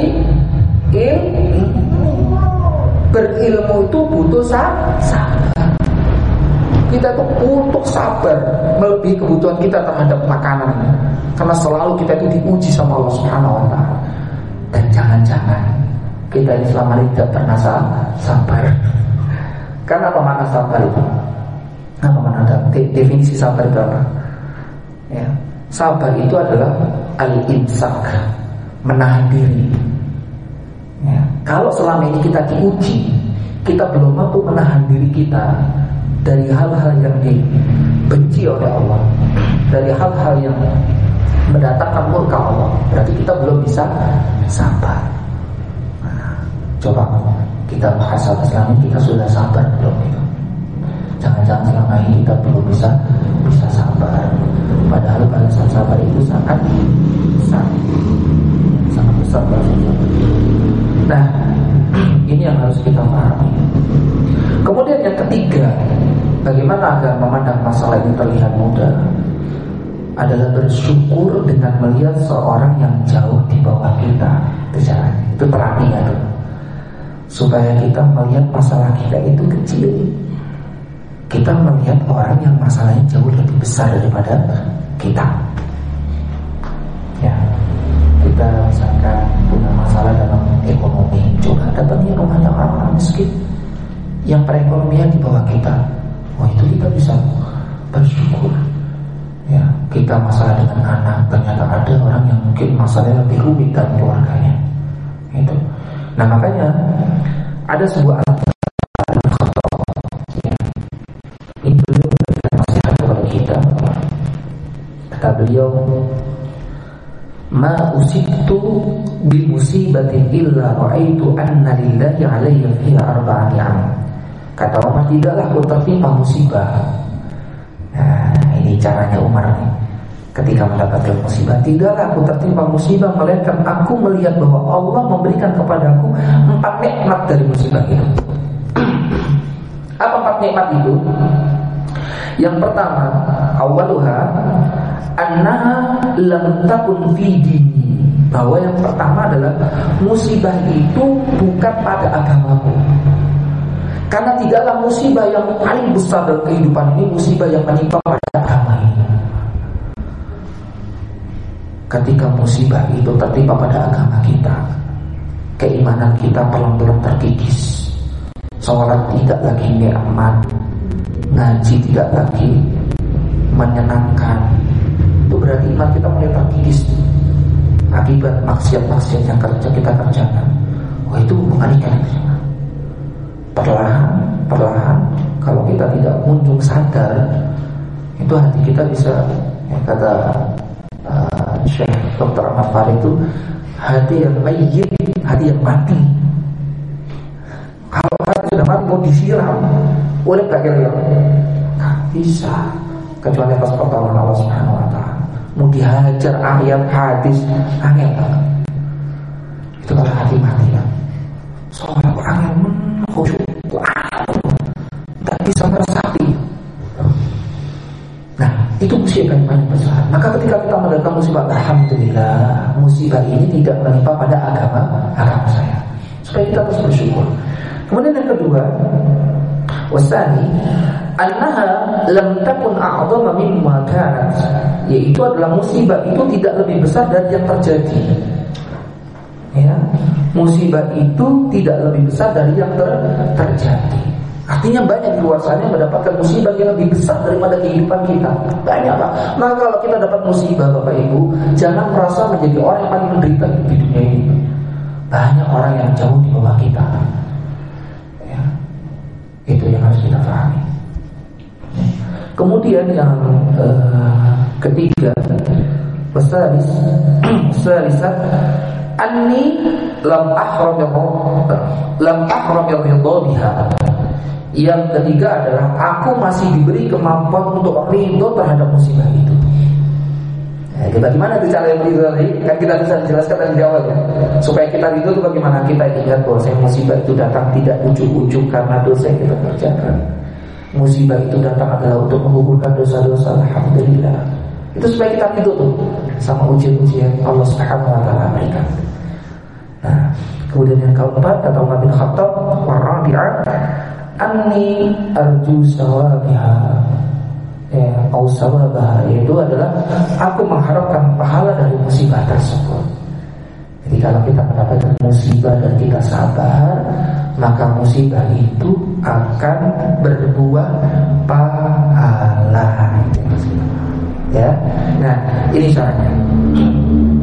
ilmu. Berilmu itu butuh sabar. Kita tuh untuk sabar melebihi kebutuhan kita terhadap makanan. Karena selalu kita itu diuji sama Allah Subhanahu wa taala. Dan jangan-jangan kita ini selama ini tidak pernah sabar. Karena apa makna sabar itu? Apa makna definisi sabar itu apa? Ya. Sabar itu adalah al-imsak, menahan diri. Ya. Kalau selama ini kita diuji, kita belum mampu menahan diri kita dari hal-hal yang dibenci oleh Allah, dari hal-hal yang mendatangkan murka Allah, berarti kita belum bisa sabar. Nah, coba kita bahas selama kita sudah sabar belum itu? Jangan-jangan selama ini kita belum bisa bisa sabar. Padahal balasan sabar itu sangat besar, sangat besar. Nah, ini yang harus kita pahami. Kemudian yang ketiga, bagaimana agar memandang masalah ini terlihat mudah? Adalah bersyukur dengan melihat seorang yang jauh di bawah kita. Itu caranya. Itu perhatian dulu. Supaya kita melihat masalah kita itu kecil. Kita melihat orang yang masalahnya jauh lebih besar daripada kita. Ya, kita misalkan punya masalah dalam ekonomi, coba datangi rumahnya orang-orang miskin yang perekonomian di bawah kita. Oh itu kita bisa bersyukur. Ya, kita masalah dengan anak, ternyata ada orang yang mungkin masalahnya lebih rumit dan keluarganya. Itu. Nah makanya ada sebuah ini beliau memberikan nasihat kepada kita. Beliau, Ma usibtu bi musibatin illa ra'aitu anna lillahi alayya fiha arba'a ni'am. Kata Umar tidaklah aku tertimpa musibah. Nah ini caranya Umar nih. Ketika mendapatkan musibah Tidaklah aku tertimpa musibah Melainkan aku melihat bahwa Allah memberikan kepadaku Empat nikmat dari musibah itu. Apa empat nikmat itu? Yang pertama Awaluha Annaha lam takun fi dini. Bahwa yang pertama adalah Musibah itu bukan pada agamaku karena tidaklah musibah yang paling besar dalam kehidupan ini musibah yang menimpa pada agama ini. Ketika musibah itu tertimpa pada agama kita, keimanan kita pelan-pelan terkikis. Sholat tidak lagi nikmat, ngaji tidak lagi menyenangkan. Itu berarti iman kita mulai terkikis akibat maksiat-maksiat yang kerja kita kerjakan. Wah itu mengerikan perlahan perlahan kalau kita tidak kunjung sadar itu hati kita bisa ya, kata uh, Syekh Dr. Ahmad Farid itu hati yang mayit hati yang mati kalau hati sudah mati mau disiram. Gak kira-kira? Gak bisa. Kecuali atas pertolongan Allah Subhanahu Wa Taala. Mau dihajar ayat hadis, angin banget. Bisa meresapi. Nah, itu musibah yang paling besar. Maka ketika kita mendatang musibah, alhamdulillah, musibah ini tidak menimpa pada agama agama saya. Supaya kita terus bersyukur. Kemudian yang kedua, wasani, annaha lam takun a'dhama mimma kanat. Yaitu adalah musibah itu tidak lebih besar dari yang terjadi. Ya, musibah itu tidak lebih besar dari yang ter terjadi. Artinya banyak di luar sana yang mendapatkan musibah yang lebih besar daripada kehidupan kita. Banyak pak. Maka kalau kita dapat musibah bapak ibu, jangan merasa menjadi orang yang paling menderita di dunia ini. Banyak orang yang jauh di bawah kita. Ya. Itu yang harus kita pahami. Kemudian yang uh, ketiga, Wasalis, wasalisat, Anni lam ahram lam ahram biha yang ketiga adalah aku masih diberi kemampuan untuk ridho terhadap musibah itu. Ya, kita gimana tuh cara yang ridho tadi? Kan kita bisa dijelaskan dan jawab ya. Supaya kita ridho itu bagaimana? Kita ingat bahwa musibah itu datang tidak ujuk-ujuk karena dosa yang kita kerjakan. Musibah itu datang adalah untuk menggugurkan dosa-dosa. Alhamdulillah. Itu supaya kita ridho tuh sama ujian-ujian Allah Subhanahu Wa Taala berikan. Nah, kemudian yang keempat kata Umar bin Khattab, warabi'ah anni arju sawabiha. Ya sawabaha. Itu adalah aku mengharapkan pahala dari musibah tersebut. Jadi kalau kita mendapatkan musibah dan kita sabar maka musibah itu akan berbuah pahala. Ya nah ini caranya.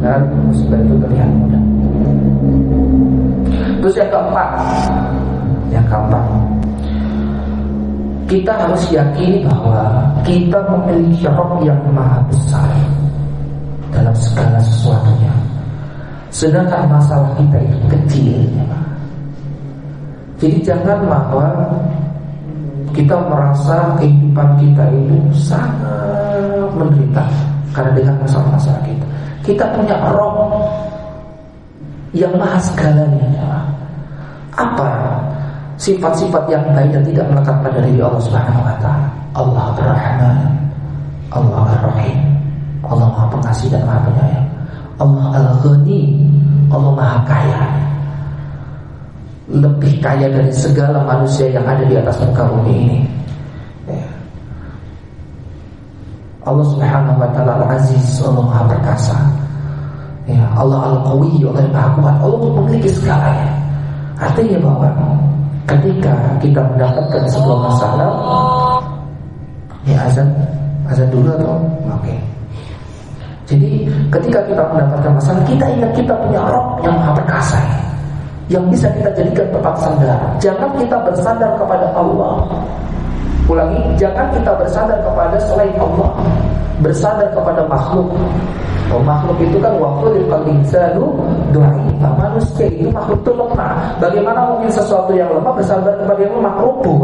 Dan musibah itu terlihat mudah. Terus yang keempat. Yang keempat kita harus yakini bahwa kita memiliki roh yang maha besar dalam segala sesuatunya. Sedangkan masalah kita itu kecil. Jadi jangan bahwa kita merasa kehidupan kita itu sangat menderita karena dengan masalah-masalah kita. Kita punya roh yang maha segalanya. Apa sifat-sifat yang baik dan tidak melekat pada diri Allah Subhanahu wa taala. Allah Ar-Rahman, Allah Ar-Rahim, Allah Maha Pengasih dan Maha Penyayang. Allah Al-Ghani, Allah Maha Kaya. Lebih kaya dari segala manusia yang ada di atas muka bumi ini. Ya. Allah Subhanahu wa taala Al-Aziz, Allah Maha Perkasa. Ya, Allah Al-Qawi, Allah Maha Kuat. Allah memiliki segalanya. Artinya bahwa ketika kita mendapatkan sebuah masalah ya azan azan dulu atau oke okay. jadi ketika kita mendapatkan masalah kita ingat kita punya Rob yang maha perkasa yang bisa kita jadikan tempat sandar. Jangan kita bersandar kepada Allah. Ulangi jangan kita bersandar kepada selain Allah. Bersandar kepada makhluk Oh, makhluk itu kan waktu di insanu dhaifah. Manusia itu makhluk itu lemah. Bagaimana mungkin sesuatu yang lemah bersandar kepada yang lemah? Rubuh,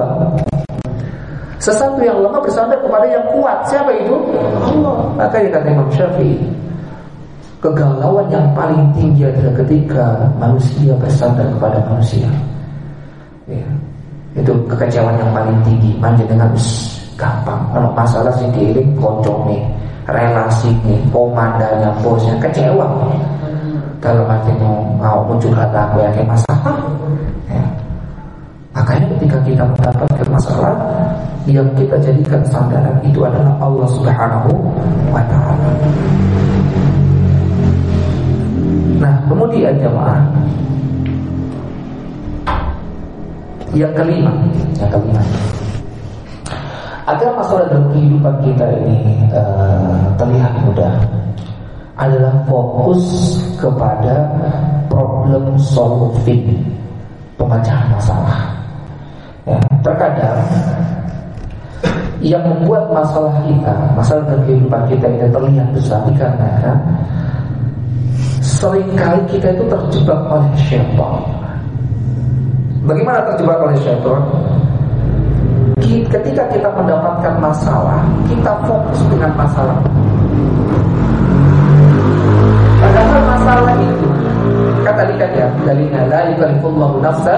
Sesuatu yang lemah bersandar kepada yang kuat. Siapa itu? Allah. Makanya kata Imam Syafi'i, kegalauan yang paling tinggi adalah ketika manusia bersandar kepada manusia. Ya. Itu kekecewaan yang paling tinggi. Manja dengan gampang. Kalau masalah sih diiring nih relasi komandannya bosnya kecewa dalam arti mau mau muncul aku yang masalah ya. makanya ketika kita mendapatkan masalah yang kita jadikan sandaran itu adalah Allah Subhanahu wa taala. Nah, kemudian jemaah yang kelima, yang kelima Agar masalah dalam kehidupan kita ini uh, terlihat mudah adalah fokus kepada problem solving pemecahan masalah. Ya, terkadang yang membuat masalah kita, masalah dalam kehidupan kita ini terlihat besar dikarenakan sering kali kita itu terjebak oleh syaitan. Bagaimana terjebak oleh syaitan? Ketika kita mendapatkan masalah, kita fokus dengan masalah. Padahal masalah itu kata dikata ya dari la yukallifullahu nafsa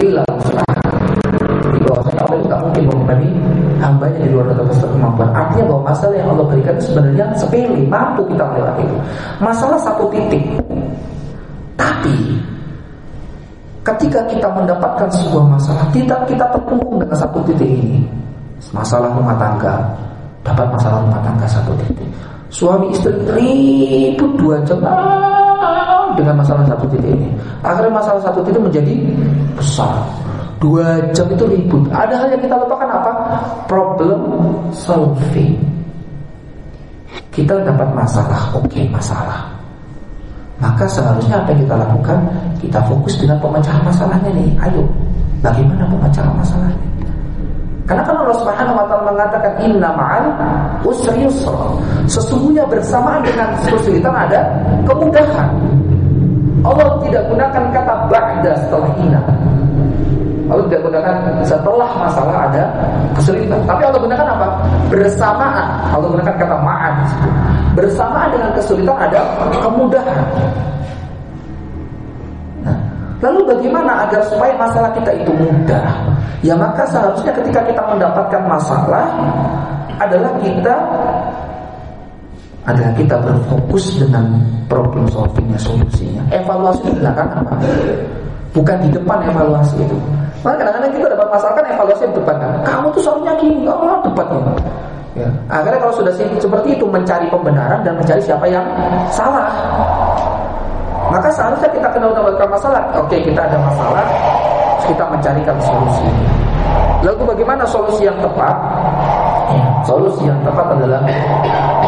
illa Jadi bahwasanya Allah tidak mungkin membebani hambanya di luar batas kemampuan. Artinya bahwa masalah yang Allah berikan sebenarnya sepele, mampu kita melewati. Masalah satu titik. Tapi ketika kita mendapatkan sebuah masalah, kita kita terkungkung dengan satu titik ini. Masalah rumah tangga, dapat masalah rumah tangga satu titik. Suami istri ribut dua jam ah, dengan masalah satu titik ini. Akhirnya masalah satu titik menjadi besar. Dua jam itu ribut. Ada hal yang kita lupakan apa? Problem solving. Kita dapat masalah, oke okay, masalah. Maka seharusnya apa yang kita lakukan? Kita fokus dengan pemecahan masalahnya nih. Ayo, bagaimana pemecahan masalahnya? Karena kan Allah Subhanahu wa taala mengatakan inna ma'al usri yusra. Sesungguhnya bersamaan dengan kesulitan ada kemudahan. Allah tidak gunakan kata ba'da setelah ina. Allah tidak gunakan setelah masalah ada kesulitan. Tapi Allah gunakan apa? Bersamaan. Allah gunakan kata ma'an Bersamaan dengan kesulitan ada kemudahan. Nah, lalu bagaimana agar supaya masalah kita itu mudah? Ya maka seharusnya ketika kita mendapatkan masalah adalah kita adalah kita berfokus dengan problem solvingnya, solusinya. Evaluasi di belakang apa? Bukan di depan evaluasi itu. Maka kadang-kadang kita dapat masalah kan evaluasi di depan kan. Kamu tuh seharusnya gini, oh depannya. Ya. Akhirnya kalau sudah seperti itu mencari pembenaran dan mencari siapa yang salah. Maka seharusnya kita kena mendapatkan masalah. Oke, kita ada masalah, kita mencarikan solusi. Lalu bagaimana solusi yang tepat? Ya, solusi yang tepat adalah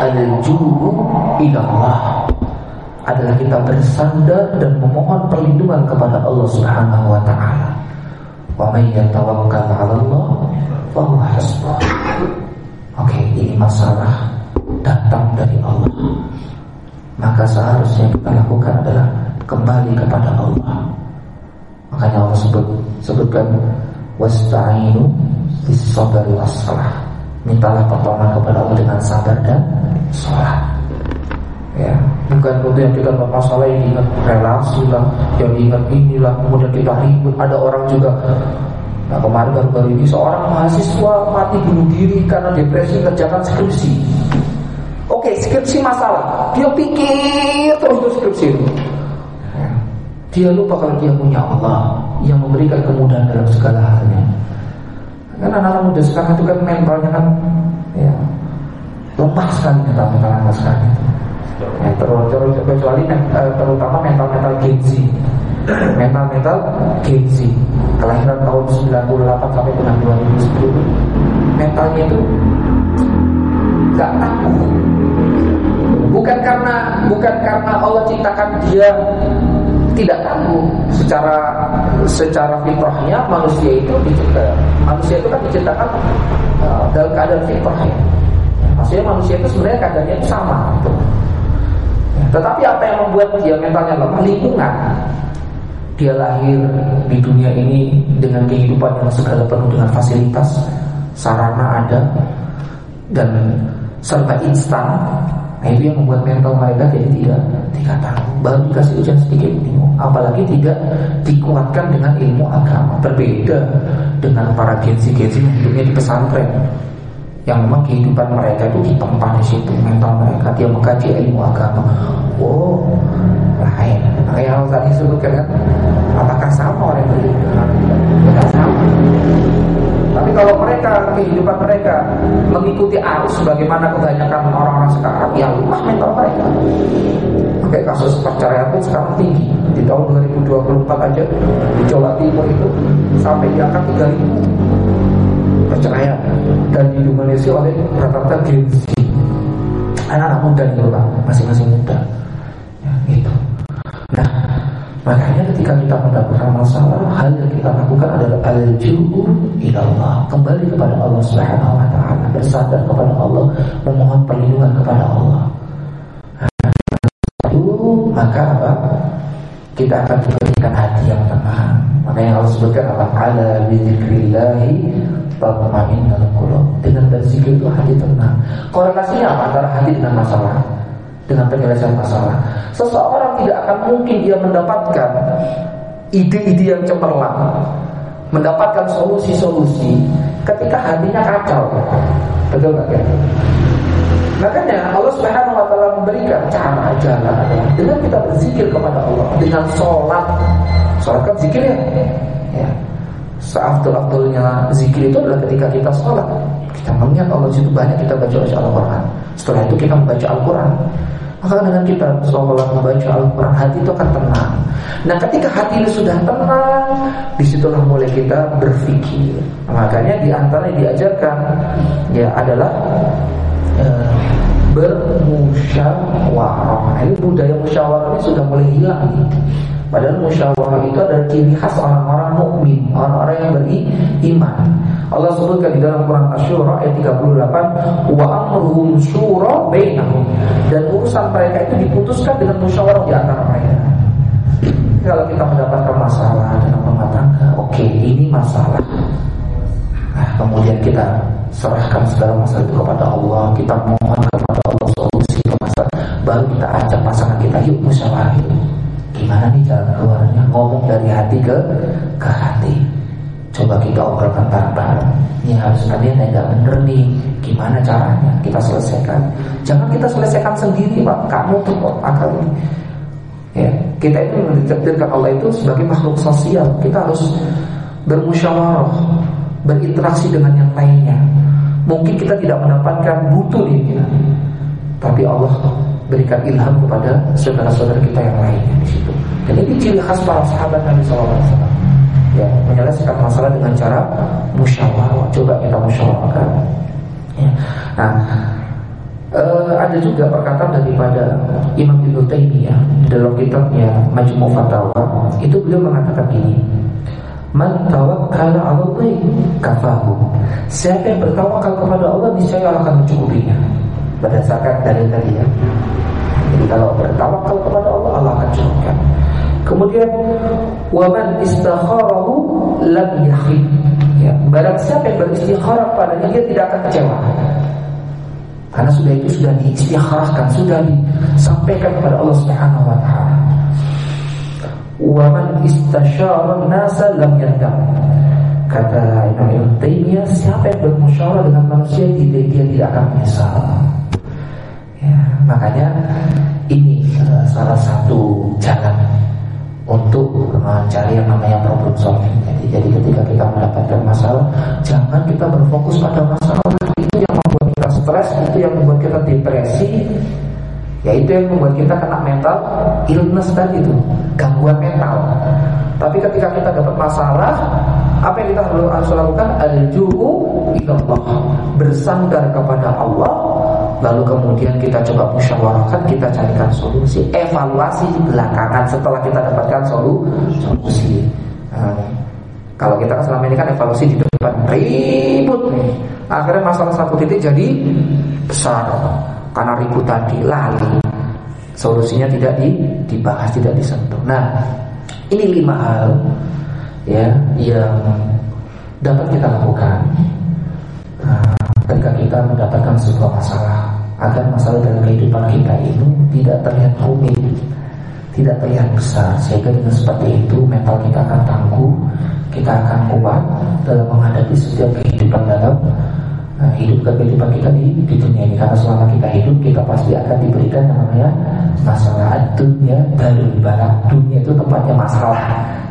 al-juru ilallah adalah kita bersandar dan memohon perlindungan kepada Allah Subhanahu wa taala. Wa may yatawakkal Allah fa. Oke, ini masalah datang dari Allah. Maka seharusnya kita lakukan adalah kembali kepada Allah. Makanya Allah sebut sebutkan wasta'inu bis sabri was. Mintalah pertolongan kepada Allah dengan sabar dan salat. Ya, bukan kemudian kita masalah yang ingat relasi lah, yang ingat inilah, kemudian kita ribut. Ada orang juga Nah kemarin baru-baru ini seorang mahasiswa mati bunuh diri karena depresi kerjakan skripsi. Oke, skripsi masalah. Dia pikir terus itu skripsi itu. Dia lupa kalau dia punya Allah yang memberikan kemudahan dalam segala halnya. Kan anak-anak muda sekarang itu kan mentalnya kan ya lemah sekali mental mental anak terus, kecuali eh, terutama mental mental Gen Z, mental mental Gen Z, kelahiran tahun 98 sampai dengan 2010, mentalnya itu nggak takut. Bukan karena bukan karena Allah ciptakan dia tidak tahu. Secara secara fitrahnya manusia itu dicipta manusia itu kan diciptakan uh, dalam keadaan fitrahnya maksudnya manusia itu sebenarnya keadaannya itu sama. gitu. Tetapi apa yang membuat dia mentalnya lemah lingkungan dia lahir di dunia ini dengan kehidupan yang segala penuh dengan fasilitas sarana ada dan serba instan Nah itu yang membuat mental mereka jadi tidak tidak tahu. Baru dikasih ujian sedikit bingung. Apalagi tidak dikuatkan dengan ilmu agama. Berbeda dengan para gensi-gensi yang hidupnya di pesantren. Yang memang kehidupan mereka itu ditempa di situ mental mereka dia mengkaji ilmu agama. Wow, lain. Nah, yang tadi sebutkan kan, apakah sama orang itu? Tidak sama. Tapi kalau mereka kehidupan mereka mengikuti arus bagaimana kebanyakan orang-orang sekarang, ya lemah mental mereka. Oke kasus perceraian pun sekarang tinggi. Di tahun 2024 aja di Jawa Timur itu sampai di angka 3000 perceraian dan di Indonesia oleh rata-rata Gen Anak-anak muda nih Pak, masing-masing muda. Ya, gitu. Nah, Makanya ketika kita mendapatkan masalah, hal yang kita lakukan adalah al-ju'u ilallah, kembali kepada Allah Subhanahu wa taala, bersandar kepada Allah, memohon perlindungan kepada Allah. Itu maka apa? Kita akan diberikan hati yang tenang. Makanya Allah sebutkan apa? Ala bizikrillahi tatma'innul qulub. Dengan berzikir itu hati tenang. Korelasinya apa antara hati dengan masalah? Dengan penyelesaian masalah. Seseorang tidak akan mungkin dia mendapatkan ide-ide yang cemerlang, mendapatkan solusi-solusi ketika hatinya kacau. Betul nggak ya? Makanya Allah Subhanahu wa taala memberikan cara jalan dengan kita berzikir kepada Allah dengan sholat. Sholat kan zikir ya. ya. Seafdol-afdolnya zikir itu adalah ketika kita sholat Kita mengingat Allah situ banyak kita baca Al-Quran Setelah itu kita membaca Al-Quran Maka dengan kita sholat membaca Al-Quran Hati itu akan tenang Nah ketika hati itu sudah tenang Di situlah mulai kita berpikir Makanya di antara yang diajarkan Ya adalah Bermusyawarah. Ini budaya musyawarah ini sudah mulai hilang. Padahal musyawarah itu adalah ciri khas orang-orang mukmin, orang-orang yang beriman. Allah sebutkan di dalam Quran Asy-Syura ayat 38, "Wa amruhum syura bainahum." Dan urusan mereka itu diputuskan dengan musyawarah di antara mereka. Kalau kita mendapatkan masalah dengan rumah tangga, oke, okay, ini masalah. Nah, kemudian kita serahkan segala masalah itu kepada Allah. Kita mohon kepada Allah solusi ke masalah baru kita ajak pasangan kita yuk musyawarah gimana nih jalan keluarnya? Ngomong dari hati ke ke hati. Coba kita obrolkan bareng-bareng. Ini harus ada yang nggak bener nih. Gimana caranya? Kita selesaikan. Jangan kita selesaikan sendiri pak. Kamu tuh akal ini. Ya kita itu menjadikan Allah itu sebagai makhluk sosial. Kita harus bermusyawarah berinteraksi dengan yang lainnya Mungkin kita tidak mendapatkan butuh ini Tapi Allah berikan ilham kepada saudara-saudara kita yang lainnya di situ. Dan ini ciri khas para sahabat Nabi SAW. Ya, menyelesaikan masalah dengan cara musyawarah. Coba kita musyawarahkan. Ya. Nah, uh, ada juga perkataan daripada Imam Ibnu Taimiyah dalam kitabnya Majmu' Fatawa itu beliau mengatakan gini Man tawakkala 'ala Allah kafahu. Siapa yang bertawakal kepada Allah niscaya akan mencukupinya. Berdasarkan dari tadi ya. Jadi kalau bertawakal kepada Allah Allah akan cukupkan. Kemudian waman istakharahu lam yakhib. Ya, barang siapa yang beristikharah padanya dia tidak akan kecewa. Karena sudah itu sudah diistikharahkan, sudah disampaikan kepada Allah Subhanahu wa taala. Wa man istasyara nasa lam yandam. Kata Imam Ibn Taymiyah, siapa yang bermusyawarah dengan manusia dia, dia tidak akan menyesal. Ya, makanya ini uh, salah satu jalan untuk mencari yang namanya problem solving. Jadi, jadi ketika kita mendapatkan masalah, jangan kita berfokus pada masalah itu yang membuat kita stres, itu yang membuat kita depresi, yaitu yang membuat kita kena mental illness tadi itu gangguan mental. Tapi ketika kita dapat masalah, apa yang kita harus lakukan? Al-ju'u ilallah. Bersandar kepada Allah, lalu kemudian kita coba musyawarahkan, kita carikan solusi, evaluasi belakangan setelah kita dapatkan solusi. Nah, kalau kita kan selama ini kan evaluasi di depan ribut nih. Akhirnya masalah satu titik jadi besar karena ribut tadi lali solusinya tidak dibahas tidak disentuh. Nah ini lima hal ya yang dapat kita lakukan. Nah, ketika kita mendapatkan sebuah masalah agar masalah dalam kehidupan kita itu tidak terlihat rumit tidak terlihat besar sehingga dengan seperti itu mental kita akan tangguh kita akan kuat dalam menghadapi setiap kehidupan dalam nah, hidup kehidupan kita di, di dunia ini. Karena selama kita hidup kita pasti akan diberikan namanya masalah dunia dari barat dunia itu tempatnya masalah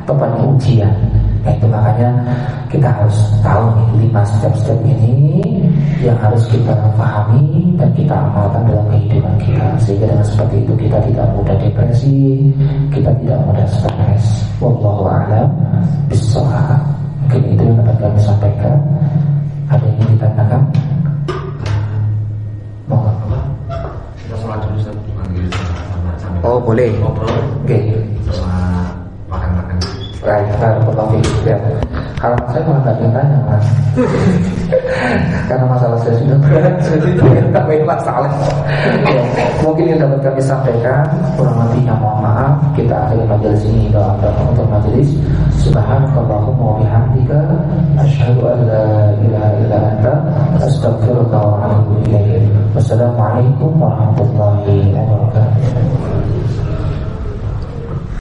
tempatnya ujian. Nah, itu makanya kita harus tahu nih lima step-step ini yang harus kita pahami dan kita amalkan dalam kehidupan kita. Sehingga dengan seperti itu kita tidak mudah depresi kita tidak mudah stres. Wallahu a'lam bishawab. Mungkin itu yang dapat kami sampaikan ada yang ditanyakan? Kita sholat dulu Ustaz. Oh boleh. Ngobrol. Oke. Setelah makan-makan. Baik, barakallahu fiik. Ya. Kalau saya malah nggak ditanya mas. Karena masalah saya sudah berat Jadi tidak tambahin masalah. Ya, Mungkin yang dapat kami sampaikan Kurang lebihnya mohon maaf Kita akhiri majelis ini doa untuk majelis. Subhanallahumma wa bihamdika Asyhadu an la ilaha illa anta Astaghfiruka wa atubu ilaik Wassalamualaikum warahmatullahi wabarakatuh